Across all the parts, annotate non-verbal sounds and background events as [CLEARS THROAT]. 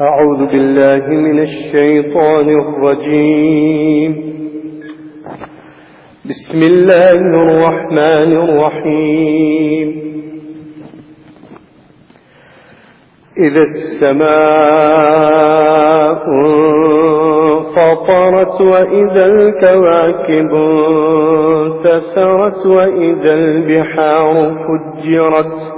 أعوذ بالله من الشيطان الرجيم. بسم الله الرحمن الرحيم. إذا السماء انفطرت وإذا الكواكب انتثرت وإذا البحار فجرت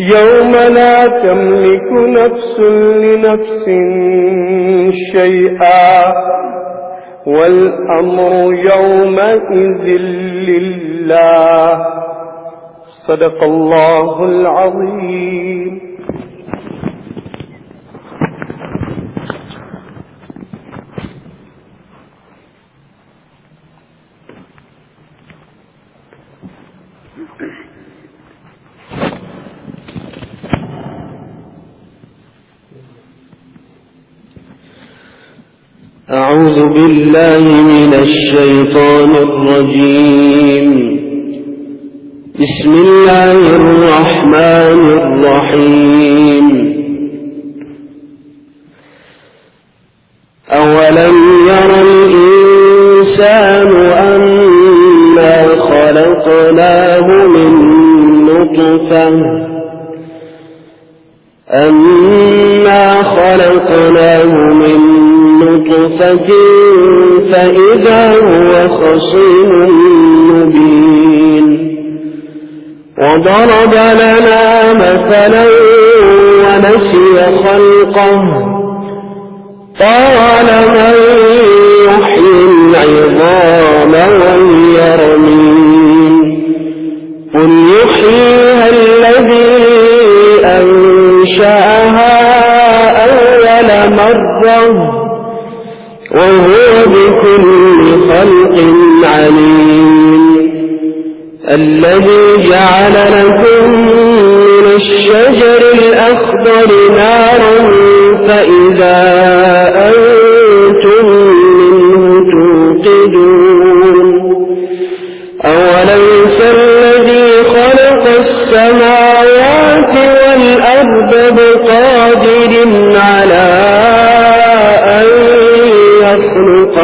يوم لا تملك نفس لنفس شيئا والأمر يومئذ لله. صدق الله العظيم. أعوذ بالله من الشيطان الرجيم. بسم الله الرحمن الرحيم. أولم ير الإنسان أنا خلقناه من نطفة؟ أنا خلقناه من نطفة فإذا هو خصيم مبين. وضرب لنا مثلا ونسي خلقه. قال من يحيي العظام وهي قل يحييها الذي أنشأها أول مرة. وهو بكل خلق عليم. الذي جعل لكم من الشجر الأخضر نارا فإذا أنتم منه توقدون. أوليس الذي خلق السماوات والأرض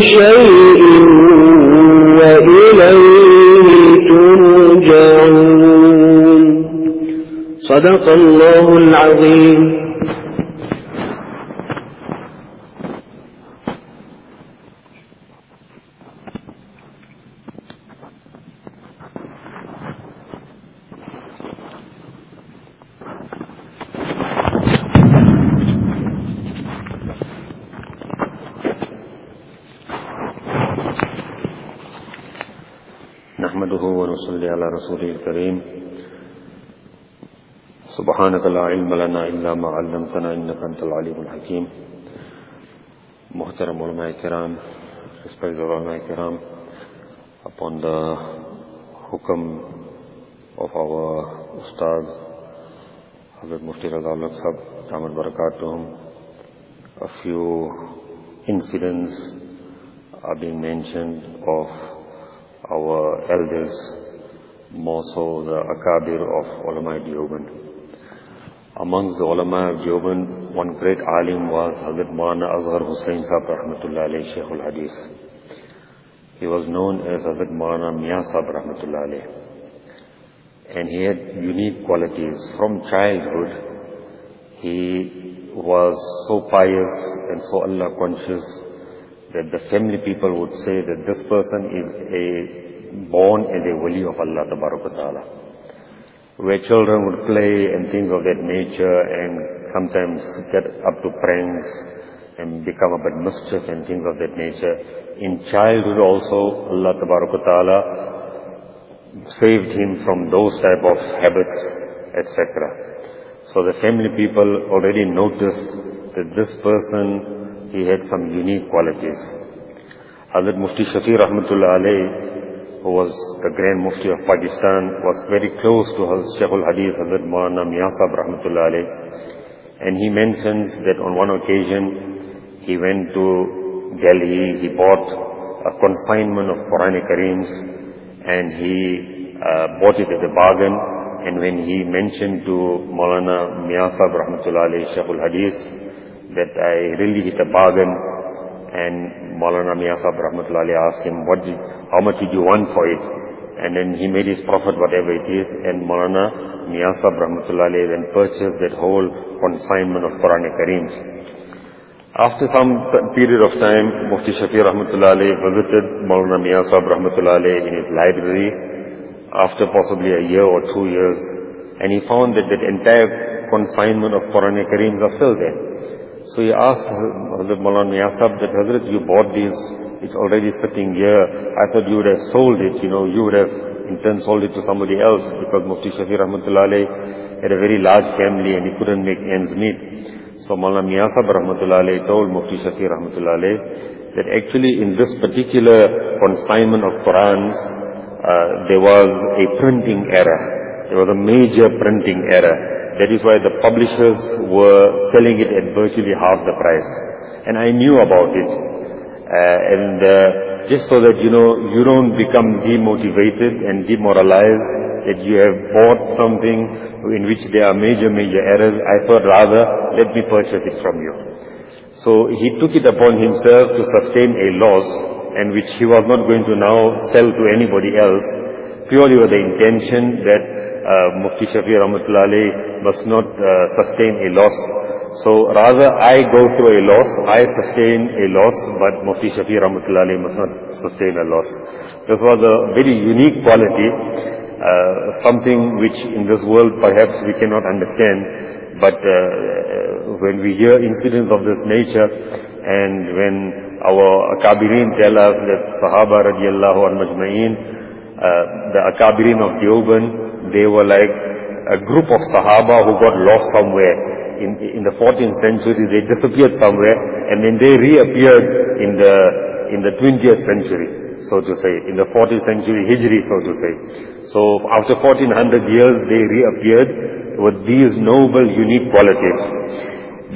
شيء وإليه ترجعون. صدق الله العظيم. کریم سبحانک لا علم لنا سبان ما علمتنا خان طل علی الحکیم محترم علماء کرام رسپیکٹ علماء کرام، upon the حکم of our استاد کرتاد مفتی of our elders more so the akabir of ulama Dioban. Amongst the ulama of one great alim was Hazrat Maulana Azhar Hussain Sahib Rahmatullah alayhi Sheikhul Hadith. He was known as Hazrat Maulana Mia Sahib Rahmatullah alayhi. And he had unique qualities. From childhood, he was so pious and so Allah conscious that the family people would say that this person is a born as a wali of Allah Ta'ala. Where children would play and things of that nature and sometimes get up to pranks and become a bit mischief and things of that nature. In childhood also, Allah Ta'ala saved him from those type of habits, etc. So the family people already noticed that this person he had some unique qualities. Hazrat Mufti Shafi Rahmatullah alayhi, who was the Grand Mufti of Pakistan, was very close to Hazrat Sheikhul Hadith, Hazrat Maulana Miyasab Rahmatullah alayhi. And he mentions that on one occasion, he went to Delhi, he bought a consignment of Quranic Kareems, and he uh, bought it at a bargain. And when he mentioned to Maulana Miyasab Rahmatullah alayhi, Sheikhul Hadith, that I really hit a bargain. And Maulana Miyasab Rahmatullahi asked him, what did, how much did you want for it? And then he made his profit, whatever it is. And Maulana Miyasab Rahmatullahi then purchased that whole consignment of Quranic Kareems. After some period of time, Mufti Shafi Rahmatullahi visited Maulana Miyasab Rahmatullahi in his library after possibly a year or two years. And he found that that entire consignment of Quranic Kareems are still there. So he asked Hazrat Maulana Yasab that Hazrat, you bought these, it's already sitting here. I thought you would have sold it, you know, you would have in turn sold it to somebody else because Mufti Shafi Rahmatullah had a very large family and he couldn't make ends meet. So Maulana Miyasab Rahmatullah told Mufti Shafi Rahmatullah that actually in this particular consignment of Qurans, uh, there was a printing error. There was a major printing error. That is why the publishers were selling it at virtually half the price. And I knew about it. Uh, and uh, just so that, you know, you don't become demotivated and demoralized that you have bought something in which there are major, major errors, I thought rather, let me purchase it from you. So he took it upon himself to sustain a loss and which he was not going to now sell to anybody else, purely with the intention that Mufti Shafi Rahmatullah must not uh, sustain a loss. So rather I go through a loss, I sustain a loss, but Mufti Shafi Rahmatullah must not sustain a loss. This was a very unique quality, uh, something which in this world perhaps we cannot understand, but uh, when we hear incidents of this nature and when our Akabirin tell us that Sahaba radiallahu an majma'in, uh, the Akabirin of Dioban, they were like a group of Sahaba who got lost somewhere. In, in the 14th century, they disappeared somewhere, and then they reappeared in the, in the 20th century, so to say, in the 14th century Hijri, so to say. So after 1400 years, they reappeared with these noble, unique qualities.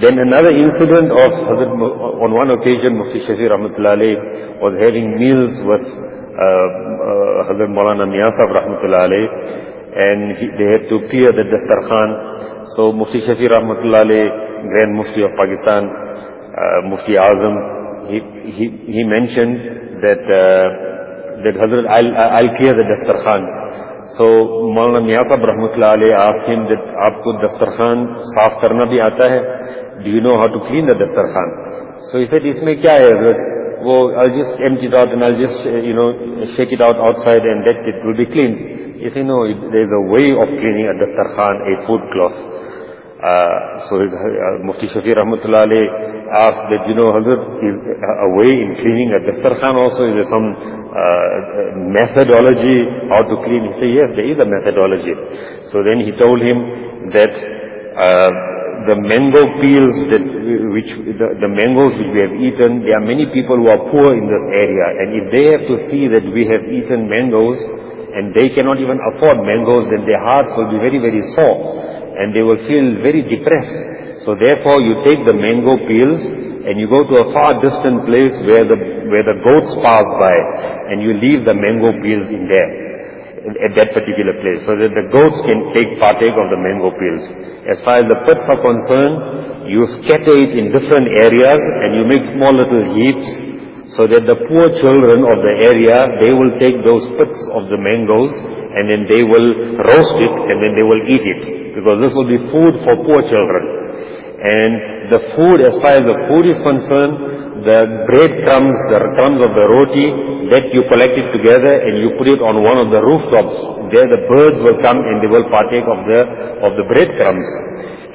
Then another incident of Hazrat, on one occasion, Mufti Shafi Rahmatullah was having meals with uh, uh, Hazrat Maulana Miyasab Rahmatullah and he, they had to clear the Dastarkhan. So Mufti Shafi Rahmatullah Ali, Grand Mufti of Pakistan, uh, Mufti Azam, he, he, he mentioned that, uh, that Hazrat, I'll, I'll clear the Dastarkhan. So Maulana Miyasab Rahmatullah asked him that aapko Dastarkhan saaf karna bhi aata hai? Do you know how to clean the Dastarkhan? So he said, isme kya hai Hazrat? Well, I'll just empty it out and I'll just, uh, you know, shake it out outside and that's it, it will be clean. You say, no, there's a way of cleaning a dastarkhan, a food cloth. Uh, so uh, Mufti Shafi Rahmatullah asked that, you know, Hazrat, a way in cleaning a dastarkhan also, is there some uh, methodology how to clean? He said, yes, there is a methodology. So then he told him that uh, the mango peels that which the, the mangoes which we have eaten, there are many people who are poor in this area, and if they have to see that we have eaten mangoes and they cannot even afford mangoes, then their hearts will be very, very sore and they will feel very depressed. So therefore you take the mango peels and you go to a far distant place where the, where the goats pass by and you leave the mango peels in there at that particular place so that the goats can take partake of the mango peels. As far as the pits are concerned, you scatter it in different areas and you make small little heaps so that the poor children of the area, they will take those pits of the mangoes and then they will roast it and then they will eat it. Because this will be food for poor children. And the food, as far as the food is concerned, the bread crumbs, the crumbs of the roti, that you collect it together and you put it on one of the rooftops. There the birds will come and they will partake of the, of the bread crumbs.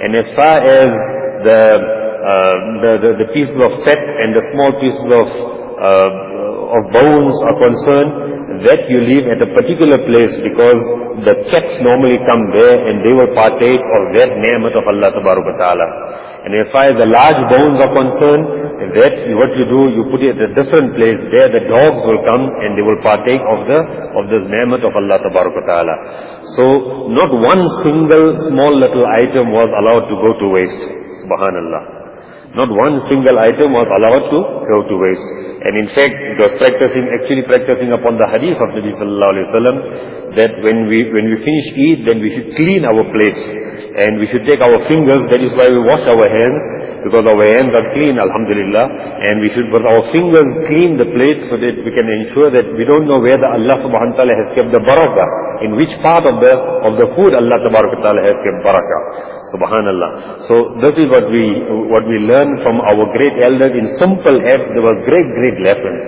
And as far as the, uh, the, the, the pieces of fat and the small pieces of uh, of bones are concerned, that you leave at a particular place because the cats normally come there and they will partake of that ni'mat of Allah Ta'ala. And as far as the large bones are concerned, that what you do, you put it at a different place. There the dogs will come and they will partake of the of this ni'mat of Allah Ta'ala. So not one single small little item was allowed to go to waste. Subhanallah. Not one single item was allowed to go to waste. And in fact, it was practicing, actually practicing upon the hadith of Nabi sallallahu alayhi wa sallam, that when we, when we finish eat, then we should clean our plates. And we should take our fingers, that is why we wash our hands, because our hands are clean, alhamdulillah. And we should, with our fingers, clean the plates so that we can ensure that we don't know where the Allah subhanahu wa ta'ala has kept the barakah. In which part of the, of the food Allah subhanahu wa ta'ala has kept barakah. Subhanallah. So this is what we, what we learn from our great elders in simple acts. There was great, great lessons.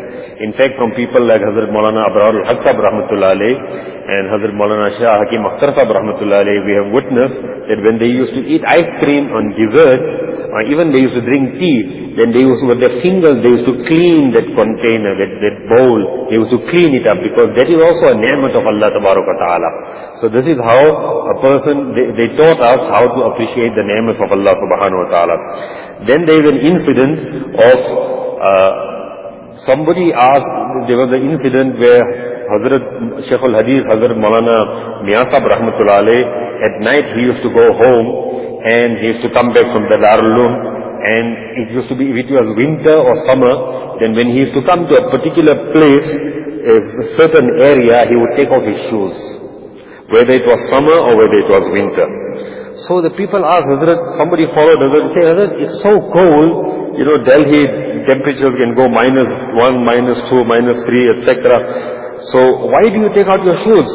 In fact, from people like Hazrat Maulana Abrar al-Haq rahmatullah and Hazrat Maulana Shah Hakim Akhtar sahab we have witnessed that when they used to eat ice cream on desserts, or even they used to drink tea, then they used with their fingers, they used to clean that container, that, that bowl, they used to clean it up because that is also a ni'mat of Allah ta'ala. So this is how a person, they, they taught us how to appreciate the ni'mats of Allah subhanahu wa ta'ala. Then there is an incident of, uh, somebody asked, there was an incident where Hazrat Shaykh al-Hadith, Hazrat Maulana Miyasab rahmatullah at night he used to go home and he used to come back from the Darul and it used to be, if it was winter or summer, then when he used to come to a particular place, a certain area, he would take off his shoes. Whether it was summer or whether it was winter. So the people asked Hazrat, somebody followed Hazrat, say Hazrat, it's so cold, you know, Delhi temperatures can go minus 1, minus 2, minus 3, etc. So why do you take out your shoes?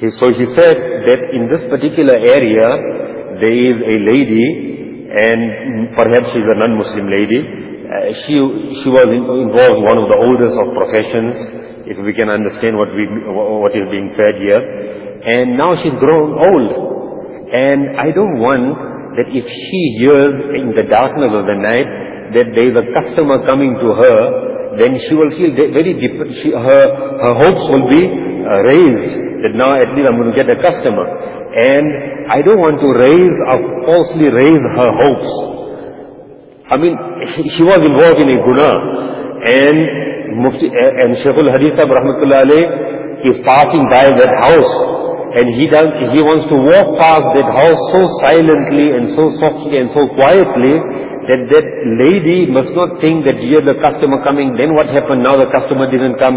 He, so he said that in this particular area, there is a lady, and perhaps she's a non-Muslim lady. Uh, she she was in, involved in one of the oldest of professions, if we can understand what we what is being said here. And now she's grown old, and I don't want that if she hears in the darkness of the night that there is a customer coming to her, then she will feel very. She, her her hopes will be uh, raised that now at least I'm going to get a customer. And I don't want to raise or falsely raise her hopes. I mean, she, was involved in a guna. And and Shaykhul Hadith Sahib is passing by that house. And he does, he wants to walk past that house so silently and so softly and so quietly that that lady must not think that here the customer coming, then what happened, now the customer didn't come.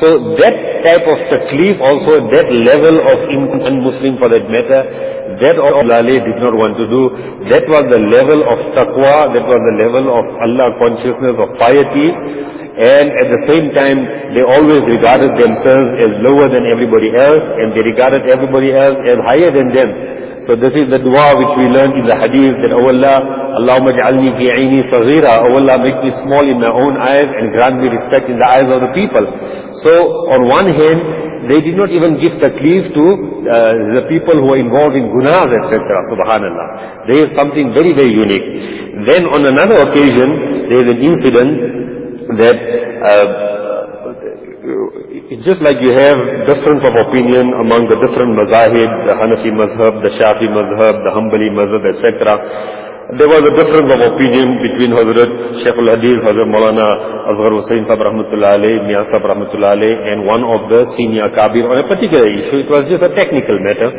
So that type of taklif also, that level of non-Muslim for that matter, that Allah did not want to do. That was the level of taqwa, that was the level of Allah consciousness, of piety. And at the same time, they always regarded themselves as lower than everybody else, and they regarded everybody else as higher than them. So this is the dua which we learned in the hadith that, Oh Allah, Allahumma ja'alni fi aini saghira. Oh Allah, make me small in my own eyes and grant me respect in the eyes of the people. So on one hand, they did not even give taklif to uh, the people who were involved in gunas, etc. Subhanallah. There is something very, very unique. Then on another occasion, there is an incident that uh, it's just like you have difference of opinion among the different mazahib, the Hanafi mazhab, the Shafi mazhab, the Hanbali mazhab, etc. There was a difference of opinion between Hazrat Shaykh al-Hadith, Hazrat Maulana Asghar Hussain Sahib Rahmatullah alayh, Mia Sahib Rahmatullah alayh, and one of the senior Kabir on a particular issue. It was just a technical matter.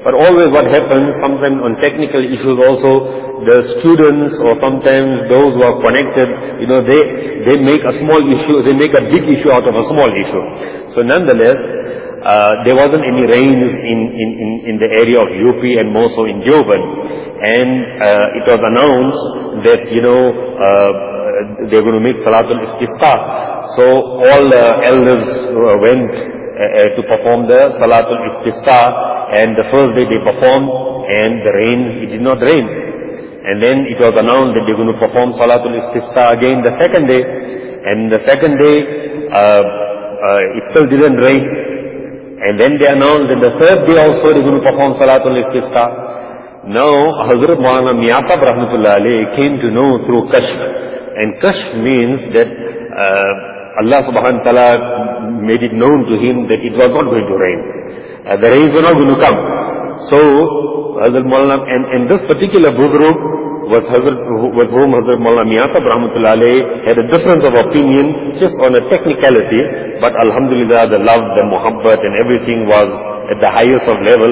But always what happens, sometimes on technical issues also, the students or sometimes those who are connected, you know, they, they make a small issue, they make a big issue out of a small issue. So nonetheless, uh, there wasn't any rains in, in, in, in the area of UP and more so in Joban. And uh, it was announced that, you know, uh, they're going to make Salatul Istisqa. So all the elders went uh, to perform the Salatul Istisqa and the first day they performed and the rain, it did not rain. And then it was announced that they're going to perform Salatul Istisqa again the second day. And the second day, uh, uh, it still didn't rain. And then they announced that the third day also they're going to perform Salatul Istisqa. Now, Hazrat Maulana Miyaqab Rahmatullah alayhi came to know through Kashf. And Kashf means that uh, Allah subhanahu wa ta'ala made it known to him that it was not going to rain. Uh, the rains were not going to come. So, Hazrat Maulana, and, and this particular Buzruk was Hazrat, with whom Hazrat Maulana Miyasab Rahmatullah had a difference of opinion just on a technicality, but Alhamdulillah the love, the muhabbat and everything was at the highest of level,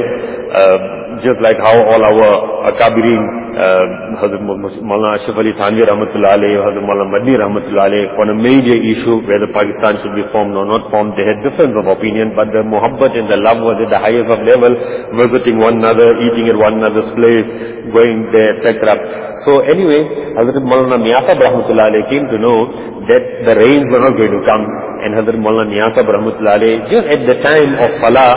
uh, just like how all our Akabirin, Uh, Hazrat Maulana Ashraf Ali Hazrat Maulana Madni Rahmatullah on a major issue whether Pakistan should be formed or not formed, they had difference of opinion, but the muhabbat and the love was at the highest of level, visiting one another, eating at one another's place, going there, etc. So anyway, Hazrat Maulana Miyasab Rahmatullah came to know that the rains were not going to come. And Hazrat Maulana Miyasab Rahmatullah just at the time of Salah,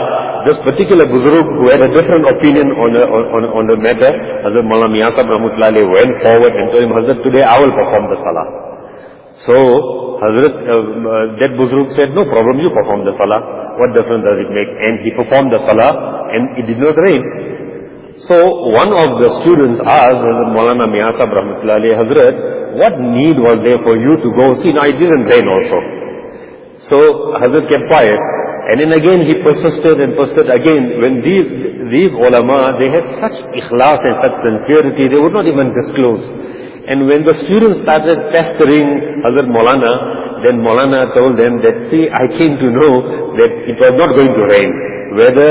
this particular Buzurg who had a different opinion on the, on, on the matter, Hazrat Maulana Miyasab Rahmatullah went forward and told him, Hazrat, today I will perform the Salah. So, Hazrat, uh, uh, that Buzurg said, no problem, you perform the Salah. What difference does it make? And he performed the Salah and it did not rain. So one of the students asked Hazrat Maulana Miyasab Rahmatullahi Hazrat, what need was there for you to go? See, now it didn't rain also. So Hazrat kept quiet. And then again he persisted and persisted again. When these, these ulama, they had such ikhlas and such sincerity, they would not even disclose. And when the students started pestering Hazrat Maulana, then Maulana told them that, see, I came to know that it was not going to rain. Whether,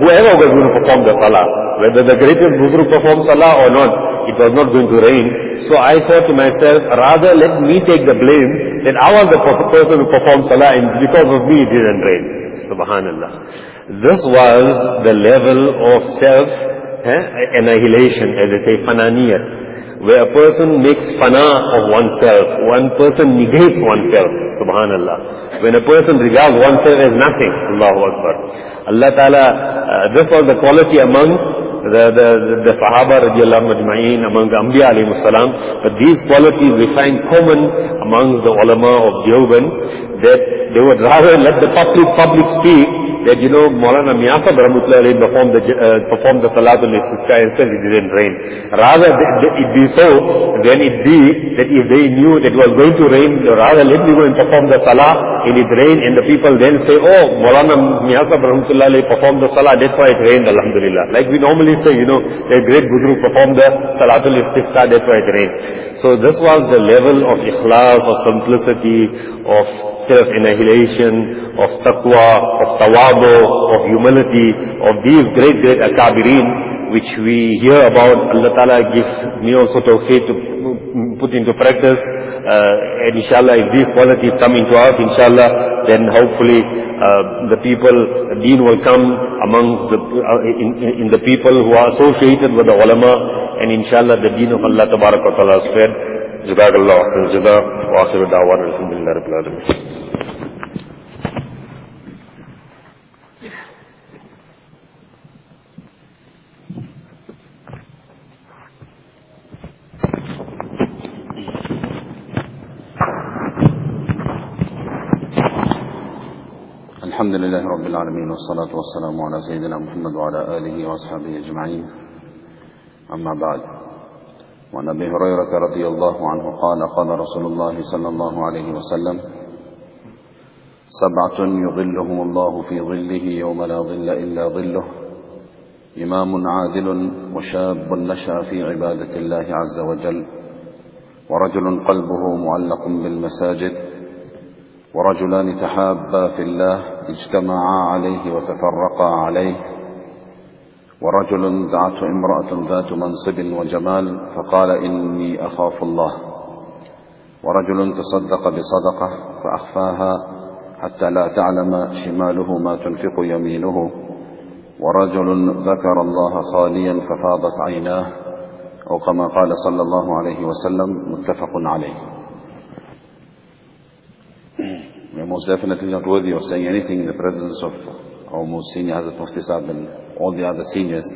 whoever was going to perform the salah, whether the greatest Buzruk performed Salah or not, it was not going to rain. So I thought to myself, rather let me take the blame that I was the person who performed Salah and because of me it didn't rain. Subhanallah. This was the level of self-annihilation, as they say, fananiyat. Where a person makes fana of oneself, one person negates oneself, subhanallah. When a person regards oneself as nothing, Allahu Akbar. Allah Ta'ala, uh, this was the quality amongst the, the, the Sahaba radiallahu majma'een, among the Anbiya alayhi salam, but these qualities we find common among the ulama of Deoban, that they would rather let the public, public speak that, you know, Maulana Miyasab Rahmatullah performed the, uh, performed the Salatul Istisqa and said it didn't rain. Rather it be so, then it be that if they knew that it was going to rain, rather let me go and perform the Salah and it rained and the people then say, oh, Maulana Miyasab Rahmatullah performed the Salah, that's why it rained, Alhamdulillah. Like we normally say, you know, a great Guru performed the Salatul Istisqa, that's why it rained. So this was the level of ikhlas, of simplicity, of self-annihilation, of taqwa, of tawadu, of humility, of these great, great akabirin, which we hear about. Allah Ta'ala gives me also tawfiq to put into practice. Uh, and inshallah, if these qualities come into us, inshallah, then hopefully uh, the people, deen will come amongst the, uh, in, in the people who are associated with the ulama, and inshallah the deen of Allah Tabarak wa Ta'ala spread. Jazakallah, Jazakallah, wa akhiru da'wan, alhamdulillah, rabbil alamin. الحمد لله رب العالمين والصلاة والسلام على سيدنا محمد وعلى آله وأصحابه أجمعين. أما بعد وعن أبي هريرة رضي الله عنه قال قال رسول الله صلى الله عليه وسلم سبعة يظلهم الله في ظله يوم لا ظل إلا ظله إمام عادل وشاب نشأ في عبادة الله عز وجل ورجل قلبه معلق بالمساجد ورجلان تحابا في الله اجتمعا عليه وتفرقا عليه. ورجل دعته امرأة ذات منصب وجمال فقال إني أخاف الله. ورجل تصدق بصدقة فأخفاها حتى لا تعلم شماله ما تنفق يمينه. ورجل ذكر الله خاليا ففاضت عيناه. أو كما قال صلى الله عليه وسلم متفق عليه. We are most definitely not worthy of saying anything in the presence of our most senior Hazrat Mufti and all the other seniors.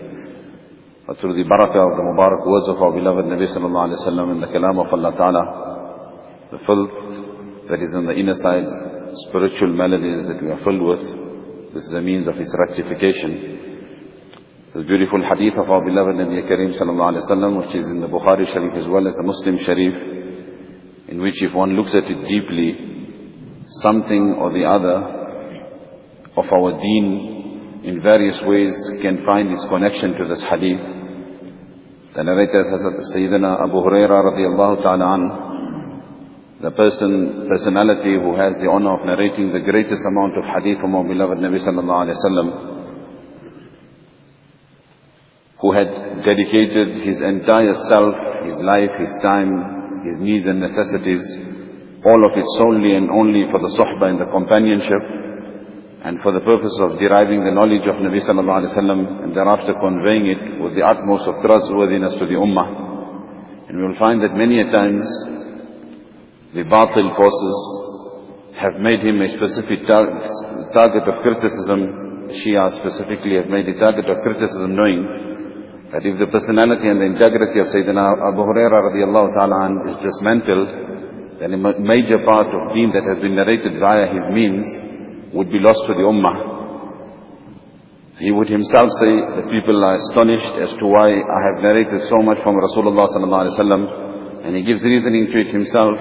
But through the barakah of the Mubarak words of our beloved Nabi Sallallahu Alaihi Wasallam and the kalam of Allah Ta'ala, the filth that is on the inner side, spiritual maladies that we are filled with, this is a means of its rectification. This beautiful hadith of our beloved Nabi Kareem Sallallahu Alaihi Wasallam, which is in the Bukhari Sharif as well as the Muslim Sharif, in which if one looks at it deeply, something or the other of our deen in various ways can find its connection to this hadith. The narrator says Sayyidina Abu Huraira radiallahu ta'ala the person, personality who has the honor of narrating the greatest amount of hadith from our beloved Nabi sallallahu alayhi wa who had dedicated his entire self, his life, his time, his needs and necessities all of it solely and only for the suhbah and the companionship and for the purpose of deriving the knowledge of Nabi sallallahu alaihi wasallam and thereafter conveying it with the utmost of trustworthiness to the ummah. And we will find that many a times the batil forces have made him a specific tar target of criticism. Shia specifically have made a target of criticism knowing that if the personality and the integrity of Sayyidina Abu Hurairah radiallahu ta'ala is dismantled, then a major part of deen that has been narrated via his means would be lost to the ummah. He would himself say that people are astonished as to why I have narrated so much from Rasulullah sallallahu and he gives reasoning to it himself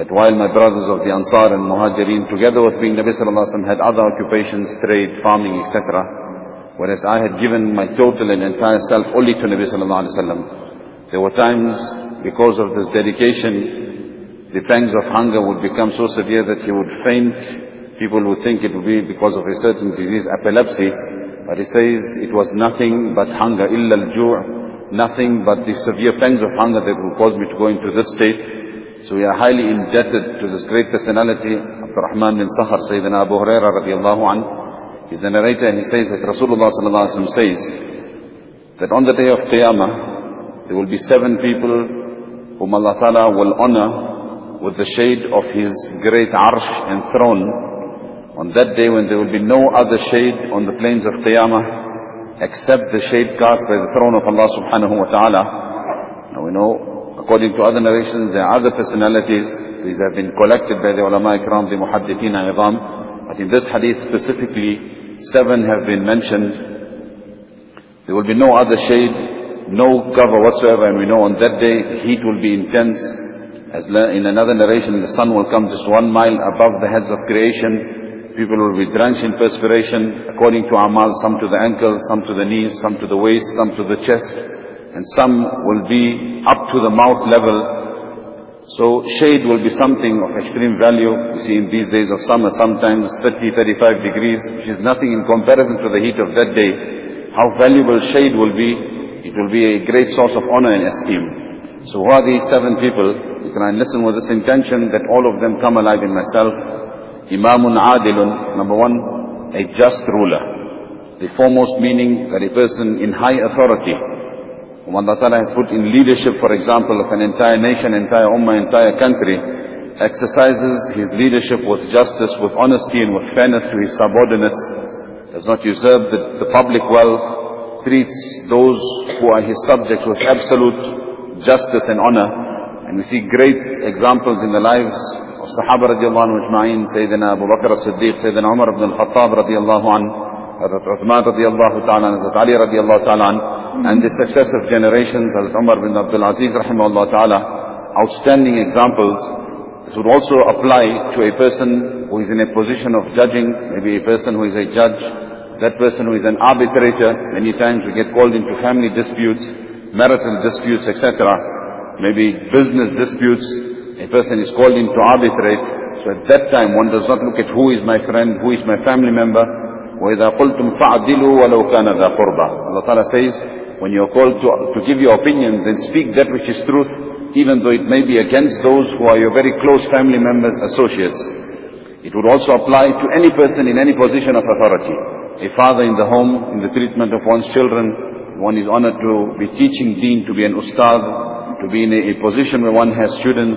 that while my brothers of the Ansar and Muhajirin, together with being Nabi sallallahu had other occupations, trade, farming, etc., whereas I had given my total and entire self only to Nabi sallallahu. There were times because of this dedication the pangs of hunger would become so severe that he would faint. People would think it would be because of a certain disease, epilepsy. But he says it was nothing but hunger, illa al nothing but the severe pangs of hunger that would cause me to go into this state. So we are highly indebted to this great personality, Abdurrahman bin Sakhar, Sayyidina Abu Huraira radiallahu anh. He's the narrator and he says that Rasulullah sallallahu alaihi wasallam says that on the day of Qiyamah, there will be seven people whom Allah Ta'ala will honor with the shade of His great arsh and throne on that day when there will be no other shade on the plains of Qiyamah except the shade cast by the throne of Allah subhanahu wa ta'ala. Now we know, according to other narrations, there are other personalities. These have been collected by the ulama ikram, the muhaddithina idam. But in this hadith specifically, seven have been mentioned. There will be no other shade, no cover whatsoever, and we know on that day the heat will be intense. As in another narration, the sun will come just one mile above the heads of creation. People will be drenched in perspiration according to amal, some to the ankles, some to the knees, some to the waist, some to the chest, and some will be up to the mouth level. So shade will be something of extreme value. You see in these days of summer, sometimes 30, 35 degrees, which is nothing in comparison to the heat of that day. How valuable shade will be, it will be a great source of honor and esteem. So who are these seven people? You can I listen with this intention that all of them come alive in myself. Imamun Adilun, number one, a just ruler. The foremost meaning that a person in high authority, whom Allah has put in leadership, for example, of an entire nation, entire ummah, entire country, exercises his leadership with justice, with honesty and with fairness to his subordinates, does not usurp the, the public wealth, treats those who are his subjects with absolute justice and honor. And we see great examples in the lives of Sahaba radiallahu anhu ajma'in, Sayyidina Abu Bakr as-Siddiq, Sayyidina Umar ibn al-Khattab radiallahu anhu, Hazrat Uthman radiallahu ta'ala, Hazrat Ali radiallahu ta'ala, and the successive generations, Hazrat Umar bin Abdul Aziz rahimahullah ta'ala, outstanding examples. This would also apply to a person who is in a position of judging, maybe a person who is a judge, that person who is an arbitrator, many times we get called into family disputes, marital disputes, etc. Maybe business disputes, a person is called in to arbitrate. So at that time one does not look at who is my friend, who is my family member. وَإِذَا قُلْتُمْ فَعْدِلُوا وَلَوْ كَانَ ذَا قُرْبَى Allah Ta'ala says, when you are called to, to give your opinion, then speak that which is truth, even though it may be against those who are your very close family members, associates. It would also apply to any person in any position of authority. A father in the home, in the treatment of one's children, one is honored to be teaching deen, to be an ustad, to be in a, a position where one has students,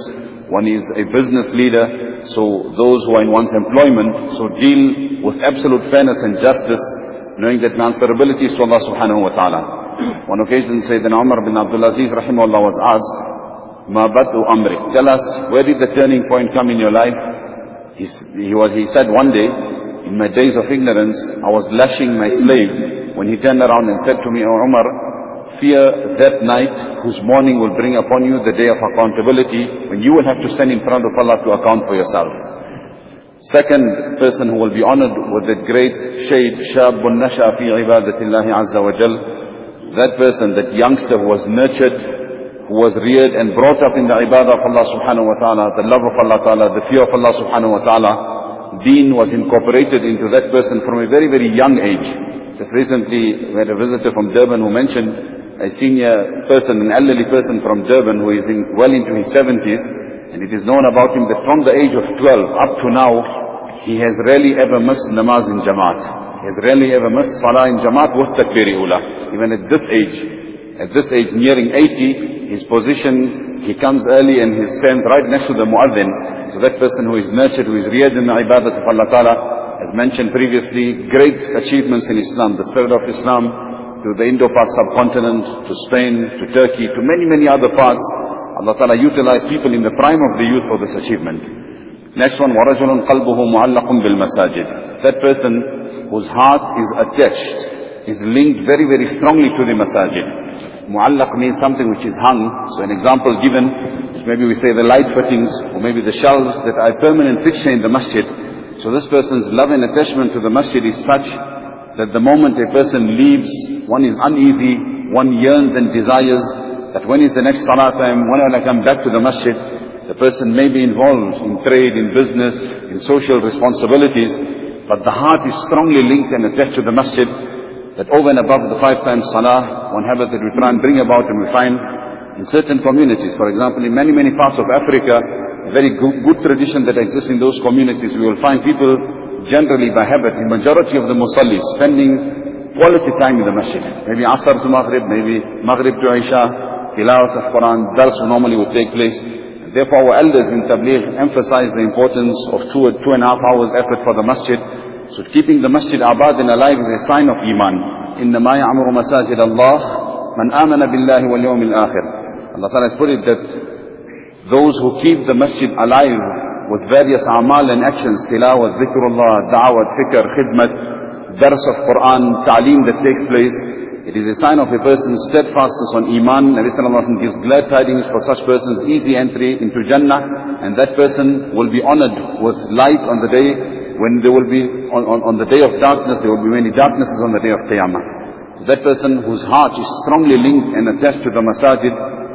one is a business leader, so those who are in one's employment, so deal with absolute fairness and justice, knowing that the answerability is to Allah subhanahu wa ta'ala. [CLEARS THROAT] One occasion Sayyidina Umar bin Abdul Aziz rahimahullah was asked, Ma batu amrik. Tell us, where did the turning point come in your life? He, he, was, he said one day, in my days of ignorance, I was lashing my slave when he turned around and said to me, O Umar, fear that night whose morning will bring upon you the day of accountability when you will have to stand in front of Allah to account for yourself. Second person who will be honored with that great shade, shabun nasha fi ibadatillahi azza wa jal. That person, that youngster who was nurtured, who was reared and brought up in the ibadah of Allah subhanahu wa ta'ala, the love of Allah ta'ala, the fear of Allah subhanahu wa ta'ala. Deen was incorporated into that person from a very, very young age. Just recently, we had a visitor from Durban who mentioned a senior person, an elderly person from Durban who is in, well into his 70s, and it is known about him that from the age of 12 up to now, he has rarely ever missed namaz in Jamaat. He has rarely ever missed salah in Jamaat with takbiri ula. Even at this age, at this age nearing 80, his position, he comes early and he stands right next to the muaddin. So that person who is nurtured, who is reared in the ibadat of Allah Ta'ala, as mentioned previously, great achievements in Islam, the spirit of Islam, to the Indo-Pak subcontinent, to Spain, to Turkey, to many, many other parts. Allah Ta'ala utilized people in the prime of the youth for this achievement. Next one, وَرَجُلٌ قَلْبُهُ مُعَلَّقٌ بِالْمَسَاجِدِ That person whose heart is attached, is linked very, very strongly to the masajid. Mu'allaq means something which is hung. So an example given, maybe we say the light fittings, or maybe the shelves that are a permanent fixture in the masjid. So this person's love and attachment to the masjid is such that the moment a person leaves, one is uneasy, one yearns and desires that when is the next salah time, when will I come back to the masjid? The person may be involved in trade, in business, in social responsibilities, but the heart is strongly linked and attached to the masjid, that over and above the five times salah, one habit that we try and bring about and we find in certain communities, for example, in many, many parts of Africa, very good, good tradition that exists in those communities, we will find people generally by habit, the majority of the musallis, spending quality time in the masjid. Maybe Asr to Maghrib, maybe Maghrib to Isha, tilawat of Quran, dars normally would take place. Therefore our elders in Tabligh emphasize the importance of two, two and a half hours effort for the masjid. So keeping the masjid abad and alive is a sign of iman. إنما يعمر مساجد الله من آمن بالله واليوم الآخر. Allah Ta'ala has put it that those who keep the masjid alive with various amal and actions, tilawat, dhikrullah, da'wat, fikr, khidmat, dars of Quran, ta'aleem that takes place, it is a sign of a person's steadfastness on Iman. Nabi Sallallahu Alaihi Wasallam gives glad tidings for such persons easy entry into Jannah and that person will be honored with light on the day when there will be, on, on, on the day of darkness, there will be many darknesses on the day of Qiyamah. So that person whose heart is strongly linked and attached to the masajid,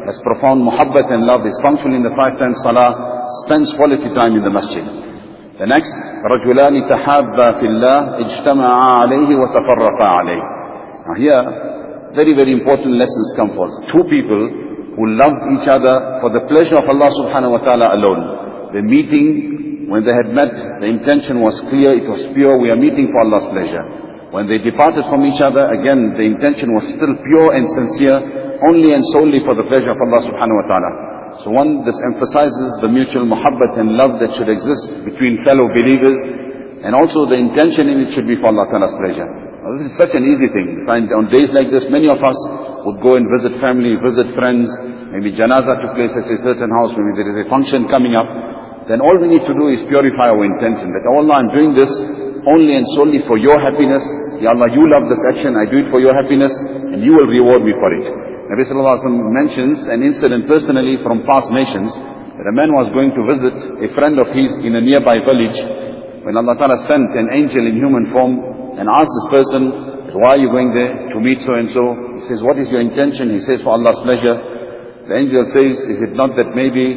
has profound muhabbat and love, is punctual in the five times salah, spends quality time in the masjid. The next, رجلان تحابا في الله اجتمعا عليه وتفرقا عليه. Now here, very, very important lessons come forth. Two people who who loved each other for the pleasure of Allah subhanahu wa ta'ala alone. The meeting, when they had met, the intention was clear, it was pure, we are meeting for Allah's pleasure. When they departed from each other, again, the intention was still pure and sincere, only and solely for the pleasure of Allah subhanahu wa ta'ala. So one, this emphasizes the mutual muhabbat and love that should exist between fellow believers, and also the intention in it should be for Allah ta'ala's pleasure. Now, this is such an easy thing. Find on days like this, many of us would go and visit family, visit friends, maybe janaza took place at a certain house, maybe there is a function coming up, then all we need to do is purify our intention. That, oh Allah, I'm doing this only and solely for your happiness. Ya Allah, you love this action, I do it for your happiness, and you will reward me for it. Nabi Sallallahu Alaihi Wasallam mentions an incident personally from past nations, that a man was going to visit a friend of his in a nearby village, when Allah Ta'ala sent an angel in human form and asked this person, why are you going there to meet so and so? He says, what is your intention? He says, for Allah's pleasure. The angel says, is it not that maybe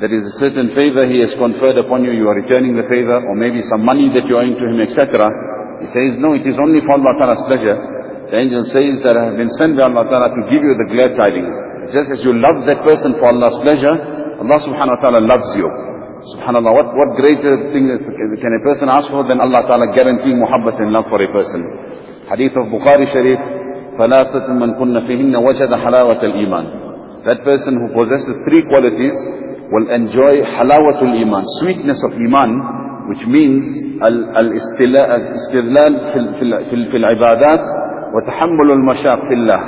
there is a certain favor he has conferred upon you, you are returning the favor, or maybe some money that you are owing to him, etc. He says, no, it is only for Allah Ta'ala's pleasure. The angel says that I have been sent by Allah Ta'ala to give you the glad tidings. Just as you love that person for Allah's pleasure, Allah Subhanahu Wa Ta'ala loves you. Subhanallah, what, what greater thing can a person ask for than Allah Ta'ala guaranteeing muhabbat and love for a person. Hadith of Bukhari Sharif, ثلاثة من كن فيهن وجد حلاوة الإيمان. That person who possesses three qualities will enjoy halawatul iman, sweetness of iman, which means al-istidlal fil ibadat wa tahammul al-mashaq fillah.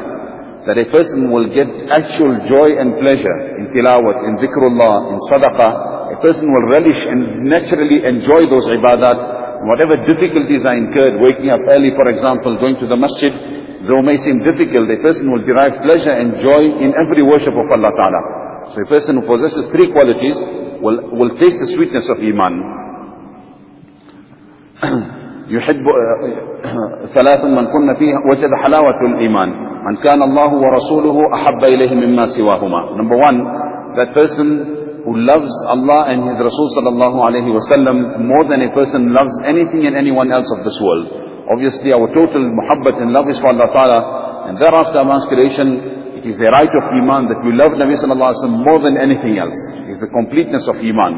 That a person will get actual joy and pleasure in tilawat, in dhikrullah, in sadaqah. A person will relish and naturally enjoy those ibadat. Whatever difficulties are incurred, waking up early for example, going to the masjid, though may seem difficult, a person will derive pleasure and joy in every worship of Allah Ta'ala. So a person who possesses three qualities will, will taste the sweetness of Iman. [CLEARS THROAT] يحب [CLEARS THROAT] ثلاث من كن فيها وجد حلاوة الإيمان من كان الله ورسوله أحب إليه مما سواهما Number one, that person who loves Allah and His Rasul sallallahu alayhi wasallam more than a person loves anything and anyone else of this world. Obviously our total muhabbat and love is for Allah Ta'ala and thereafter amongst creation it is a right of Iman that we love Nabi sallallahu alayhi wa more than anything else. It is the completeness of Iman.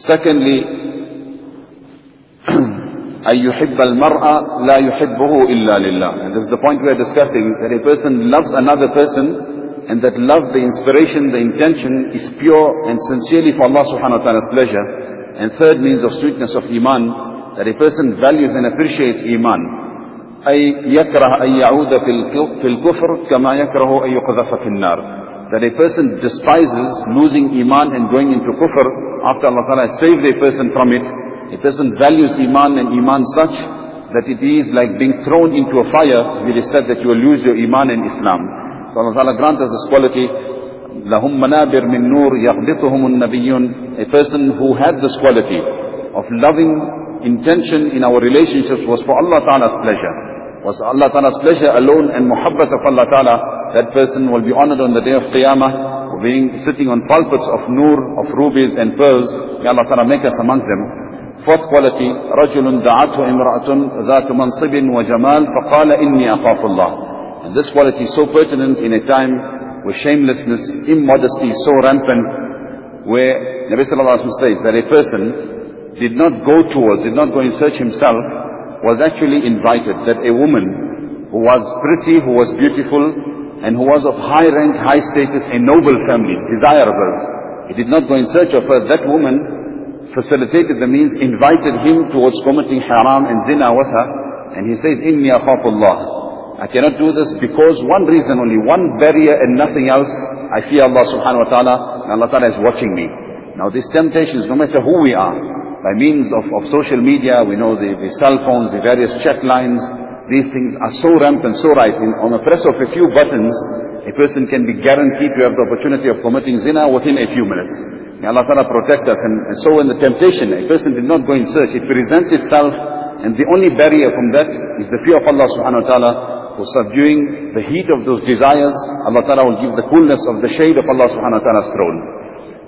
Secondly, أن يحب المرء لا يحبه إلا لله. And this is the point we are discussing, that a person loves another person, and that love, the inspiration, the intention is pure and sincerely for Allah subhanahu wa ta'ala's pleasure. And third means of sweetness of Iman, that a person values and appreciates Iman. أي يكره أن يعود في الكفر كما يكره أن يقذف في النار. That a person despises losing Iman and going into kufr after Allah Ta'ala saved a person from it. A person values Iman and Iman such that it is like being thrown into a fire. It is said that you will lose your Iman and Islam. So Allah Ta'ala grant us this quality. لهم منابر من نور يغبطهم النبيون. A person who had this quality of loving intention in our relationships was for Allah Ta'ala's pleasure. Was Allah Ta'ala's pleasure alone and muhabbat of Allah Ta'ala. That person will be honored on the day of Qiyamah, being sitting on pulpits of nur, of rubies and pearls. May Allah Ta'ala make us amongst them. Fourth quality, رجل دعته امرأة ذات منصب وجمال فقال إني أخاف الله. And this quality is so pertinent in a time where shamelessness, immodesty is so rampant, where Nabi Sallallahu Alaihi Wasallam says that a person did not go towards, did not go in search himself, was actually invited, that a woman who was pretty, who was beautiful, and who was of high rank, high status, a noble family, desirable, he did not go in search of her. That woman facilitated the means, invited him towards committing haram and zina with her, and he said, Inni akhafullah. I cannot do this because one reason only, one barrier and nothing else. I fear Allah subhanahu wa ta'ala, and Allah ta'ala is watching me. Now these temptations, no matter who we are, by means of, of social media, we know the, the cell phones, the various chat lines, these things are so rampant, so right. In, on the press of a few buttons, a person can be guaranteed to have the opportunity of committing zina within a few minutes. May Allah Ta'ala protect us. And, and so in the temptation, a person did not go in search. It presents itself, and the only barrier from that is the fear of Allah Subhanahu Wa Ta'ala, for subduing the heat of those desires. Allah Ta'ala will give the coolness of the shade of Allah Subhanahu Wa Ta'ala's throne.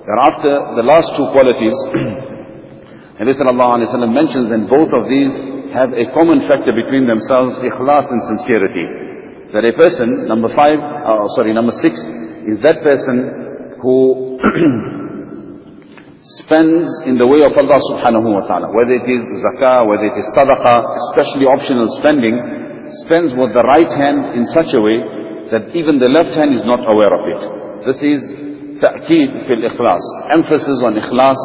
Thereafter, the last two qualities, [CLEARS THROAT] Nabi sallallahu alayhi wa mentions and both of these have a common factor between themselves, ikhlas and sincerity. That a person, number five, uh, sorry, number six, is that person who [CLEARS THROAT] spends in the way of Allah subhanahu wa ta'ala. Whether it is zakah, whether it is sadaqah, especially optional spending, spends with the right hand in such a way that even the left hand is not aware of it. This is ta'keed fil ikhlas. Emphasis on ikhlas,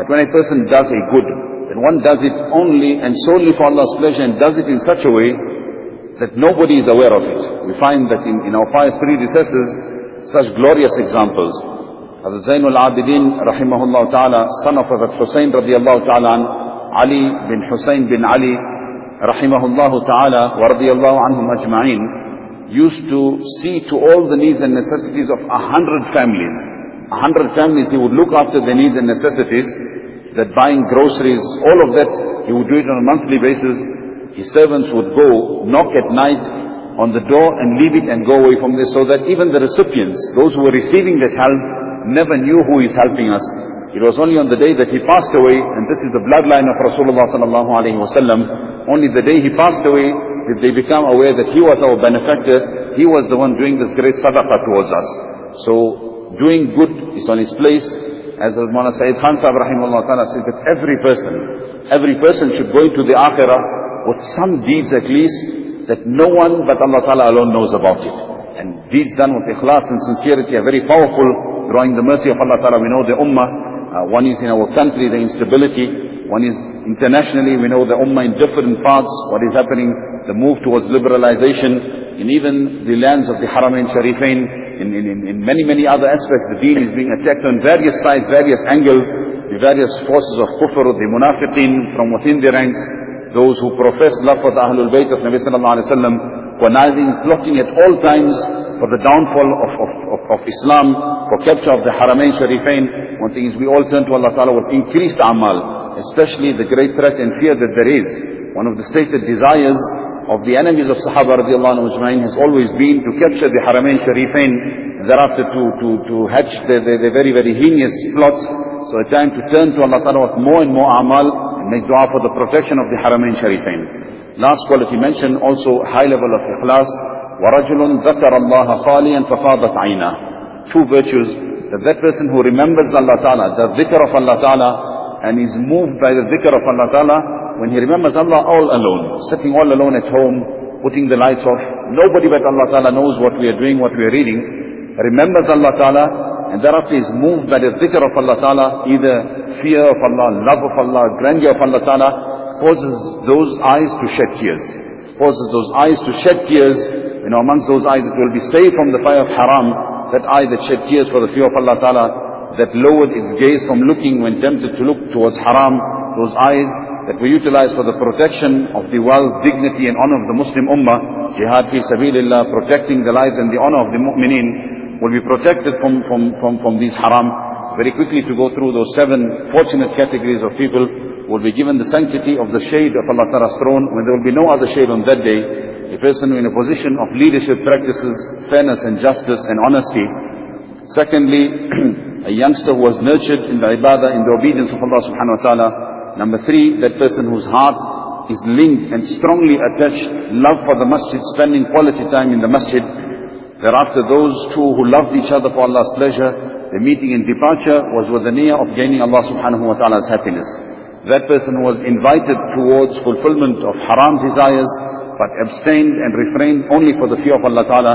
that when a person does a good, then one does it only and solely for Allah's pleasure and does it in such a way that nobody is aware of it. We find that in, in our pious predecessors, such glorious examples. Hazrat Zainul Abidin, rahimahullah ta'ala, son of Hazrat Hussein radiallahu ta'ala, Ali bin Hussein bin Ali, rahimahullah ta'ala, wa radiallahu anhum ajma'in, used to see to all the needs and necessities of a hundred families. A hundred families, he would look after their needs and necessities, that buying groceries, all of that, he would do it on a monthly basis. His servants would go, knock at night on the door and leave it and go away from there so that even the recipients, those who were receiving that help, never knew who is helping us. It was only on the day that he passed away, and this is the bloodline of Rasulullah sallallahu alaihi wasallam. Only the day he passed away did they become aware that he was our benefactor. He was the one doing this great sadaqah towards us. So doing good is on his place. As Mawlana Sayyid Khan Sahib rahimahullah ta'ala said that every person, every person should go into the akhirah with some deeds at least that no one but Allah Ta'ala alone knows about it. And deeds done with ikhlas and sincerity are very powerful, drawing the mercy of Allah Ta'ala. We know the ummah, uh, one is in our country, the instability, one is internationally, we know the ummah in different parts, what is happening, the move towards liberalization, in even the lands of the Haramain Sharifain, in, in, in many, many other aspects, the deen is being attacked on various sides, various angles, the various forces of kufr, the munafiqeen from within the ranks, those who profess love for the Ahlul Bayt of Nabi sallallahu alayhi wa sallam, conniving, plotting at all times for the downfall of, of, of, of Islam, for capture of the Haramain Sharifain. One thing is we all turn to Allah Ta'ala with increased amal, especially the great threat and fear that there is. One of the stated desires of the enemies of Sahaba radiallahu anhu has always been to capture the Haramain Sharifain, and thereafter to, to, to hatch the, the, the very, very heinous plots. So a time to turn to Allah Ta'ala with more and more amal, and make dua for the protection of the Haramain Sharifain. Last quality mentioned also high level of ikhlas. وَرَجُلٌ ذَكَرَ اللَّهَ خَالِيًا فَفَاضَتْ عَيْنَهُ Two virtues, that that person who remembers Allah Ta'ala, the dhikr of Allah Ta'ala, and is moved by the dhikr of Allah Ta'ala, when he remembers Allah all alone, sitting all alone at home, putting the lights off, nobody but Allah Ta'ala knows what we are doing, what we are reading, remembers Allah Ta'ala, and thereafter is moved by the dhikr of Allah Ta'ala, either fear of Allah, love of Allah, grandeur of Allah Ta'ala, causes those eyes to shed tears. Causes those eyes to shed tears, you know, amongst those eyes that will be saved from the fire of haram, that eye that shed tears for the fear of Allah Ta'ala, that lowered its gaze from looking when tempted to look towards haram, those eyes that we utilize for the protection of the wealth, dignity and honor of the Muslim Ummah, jihad fi sabilillah, protecting the lives and the honor of the mu'mineen, will be protected from, from, from, from these haram. Very quickly to go through those seven fortunate categories of people will be given the sanctity of the shade of Allah Ta'ala's throne when there will be no other shade on that day. A person in a position of leadership practices fairness and justice and honesty. Secondly, [CLEARS THROAT] a youngster who was nurtured in the ibadah, in the obedience of Allah subhanahu wa ta'ala. Number three, that person whose heart is linked and strongly attached, love for the masjid, spending quality time in the masjid. Thereafter, those two who loved each other for Allah's pleasure, the meeting and departure was with the niyyah of gaining Allah subhanahu wa ta'ala's happiness. That person was invited towards fulfillment of haram desires, but abstained and refrained only for the fear of Allah ta'ala.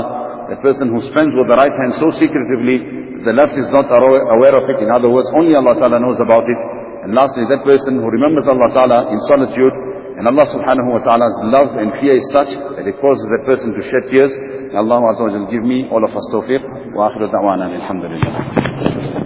That person who spends with the right hand so secretively, the left is not aware of it. In other words, only Allah ta'ala knows about it. And lastly, that person who remembers Allah ta'ala in solitude, and Allah subhanahu wa ta'ala's love and fear is such that it causes that person to shed tears. May Allah Azza wa Jal give me, all of us tawfiq. Wa akhiru da'wana alhamdulillah.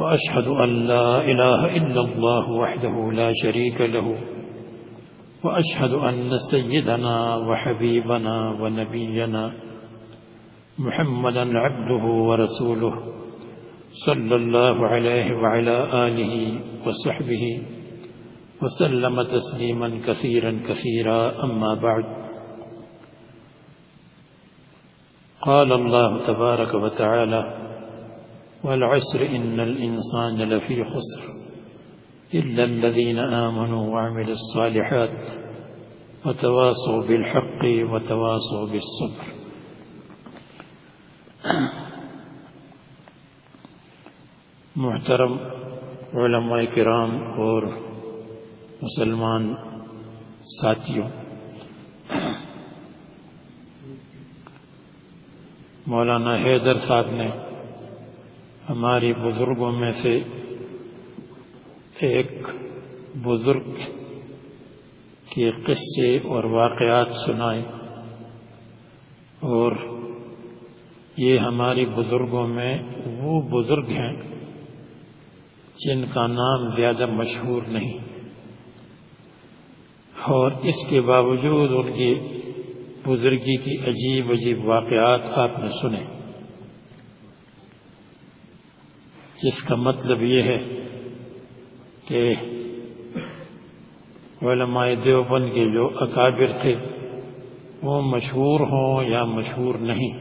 وأشهد أن لا إله إلا الله وحده لا شريك له، وأشهد أن سيدنا وحبيبنا ونبينا محمدا عبده ورسوله صلى الله عليه وعلى آله وصحبه وسلم تسليما كثيرا كثيرا، أما بعد. قال الله تبارك وتعالى والعسر إن الإنسان لفي خسر إلا الذين آمنوا وعملوا الصالحات وتواصوا بالحق وتواصوا بالصبر. محترم علماء کرام اور مسلمان ساتھیوں مولانا حیدر صاحب نے ہماری بزرگوں میں سے ایک بزرگ کے قصے اور واقعات سنائے اور یہ ہماری بزرگوں میں وہ بزرگ ہیں جن کا نام زیادہ مشہور نہیں اور اس کے باوجود ان کی بزرگی کی عجیب عجیب واقعات آپ نے سنے۔ جس کا مطلب یہ ہے کہ علماء دیوبند کے جو اکابر تھے، وہ مشہور ہوں یا مشہور نہیں،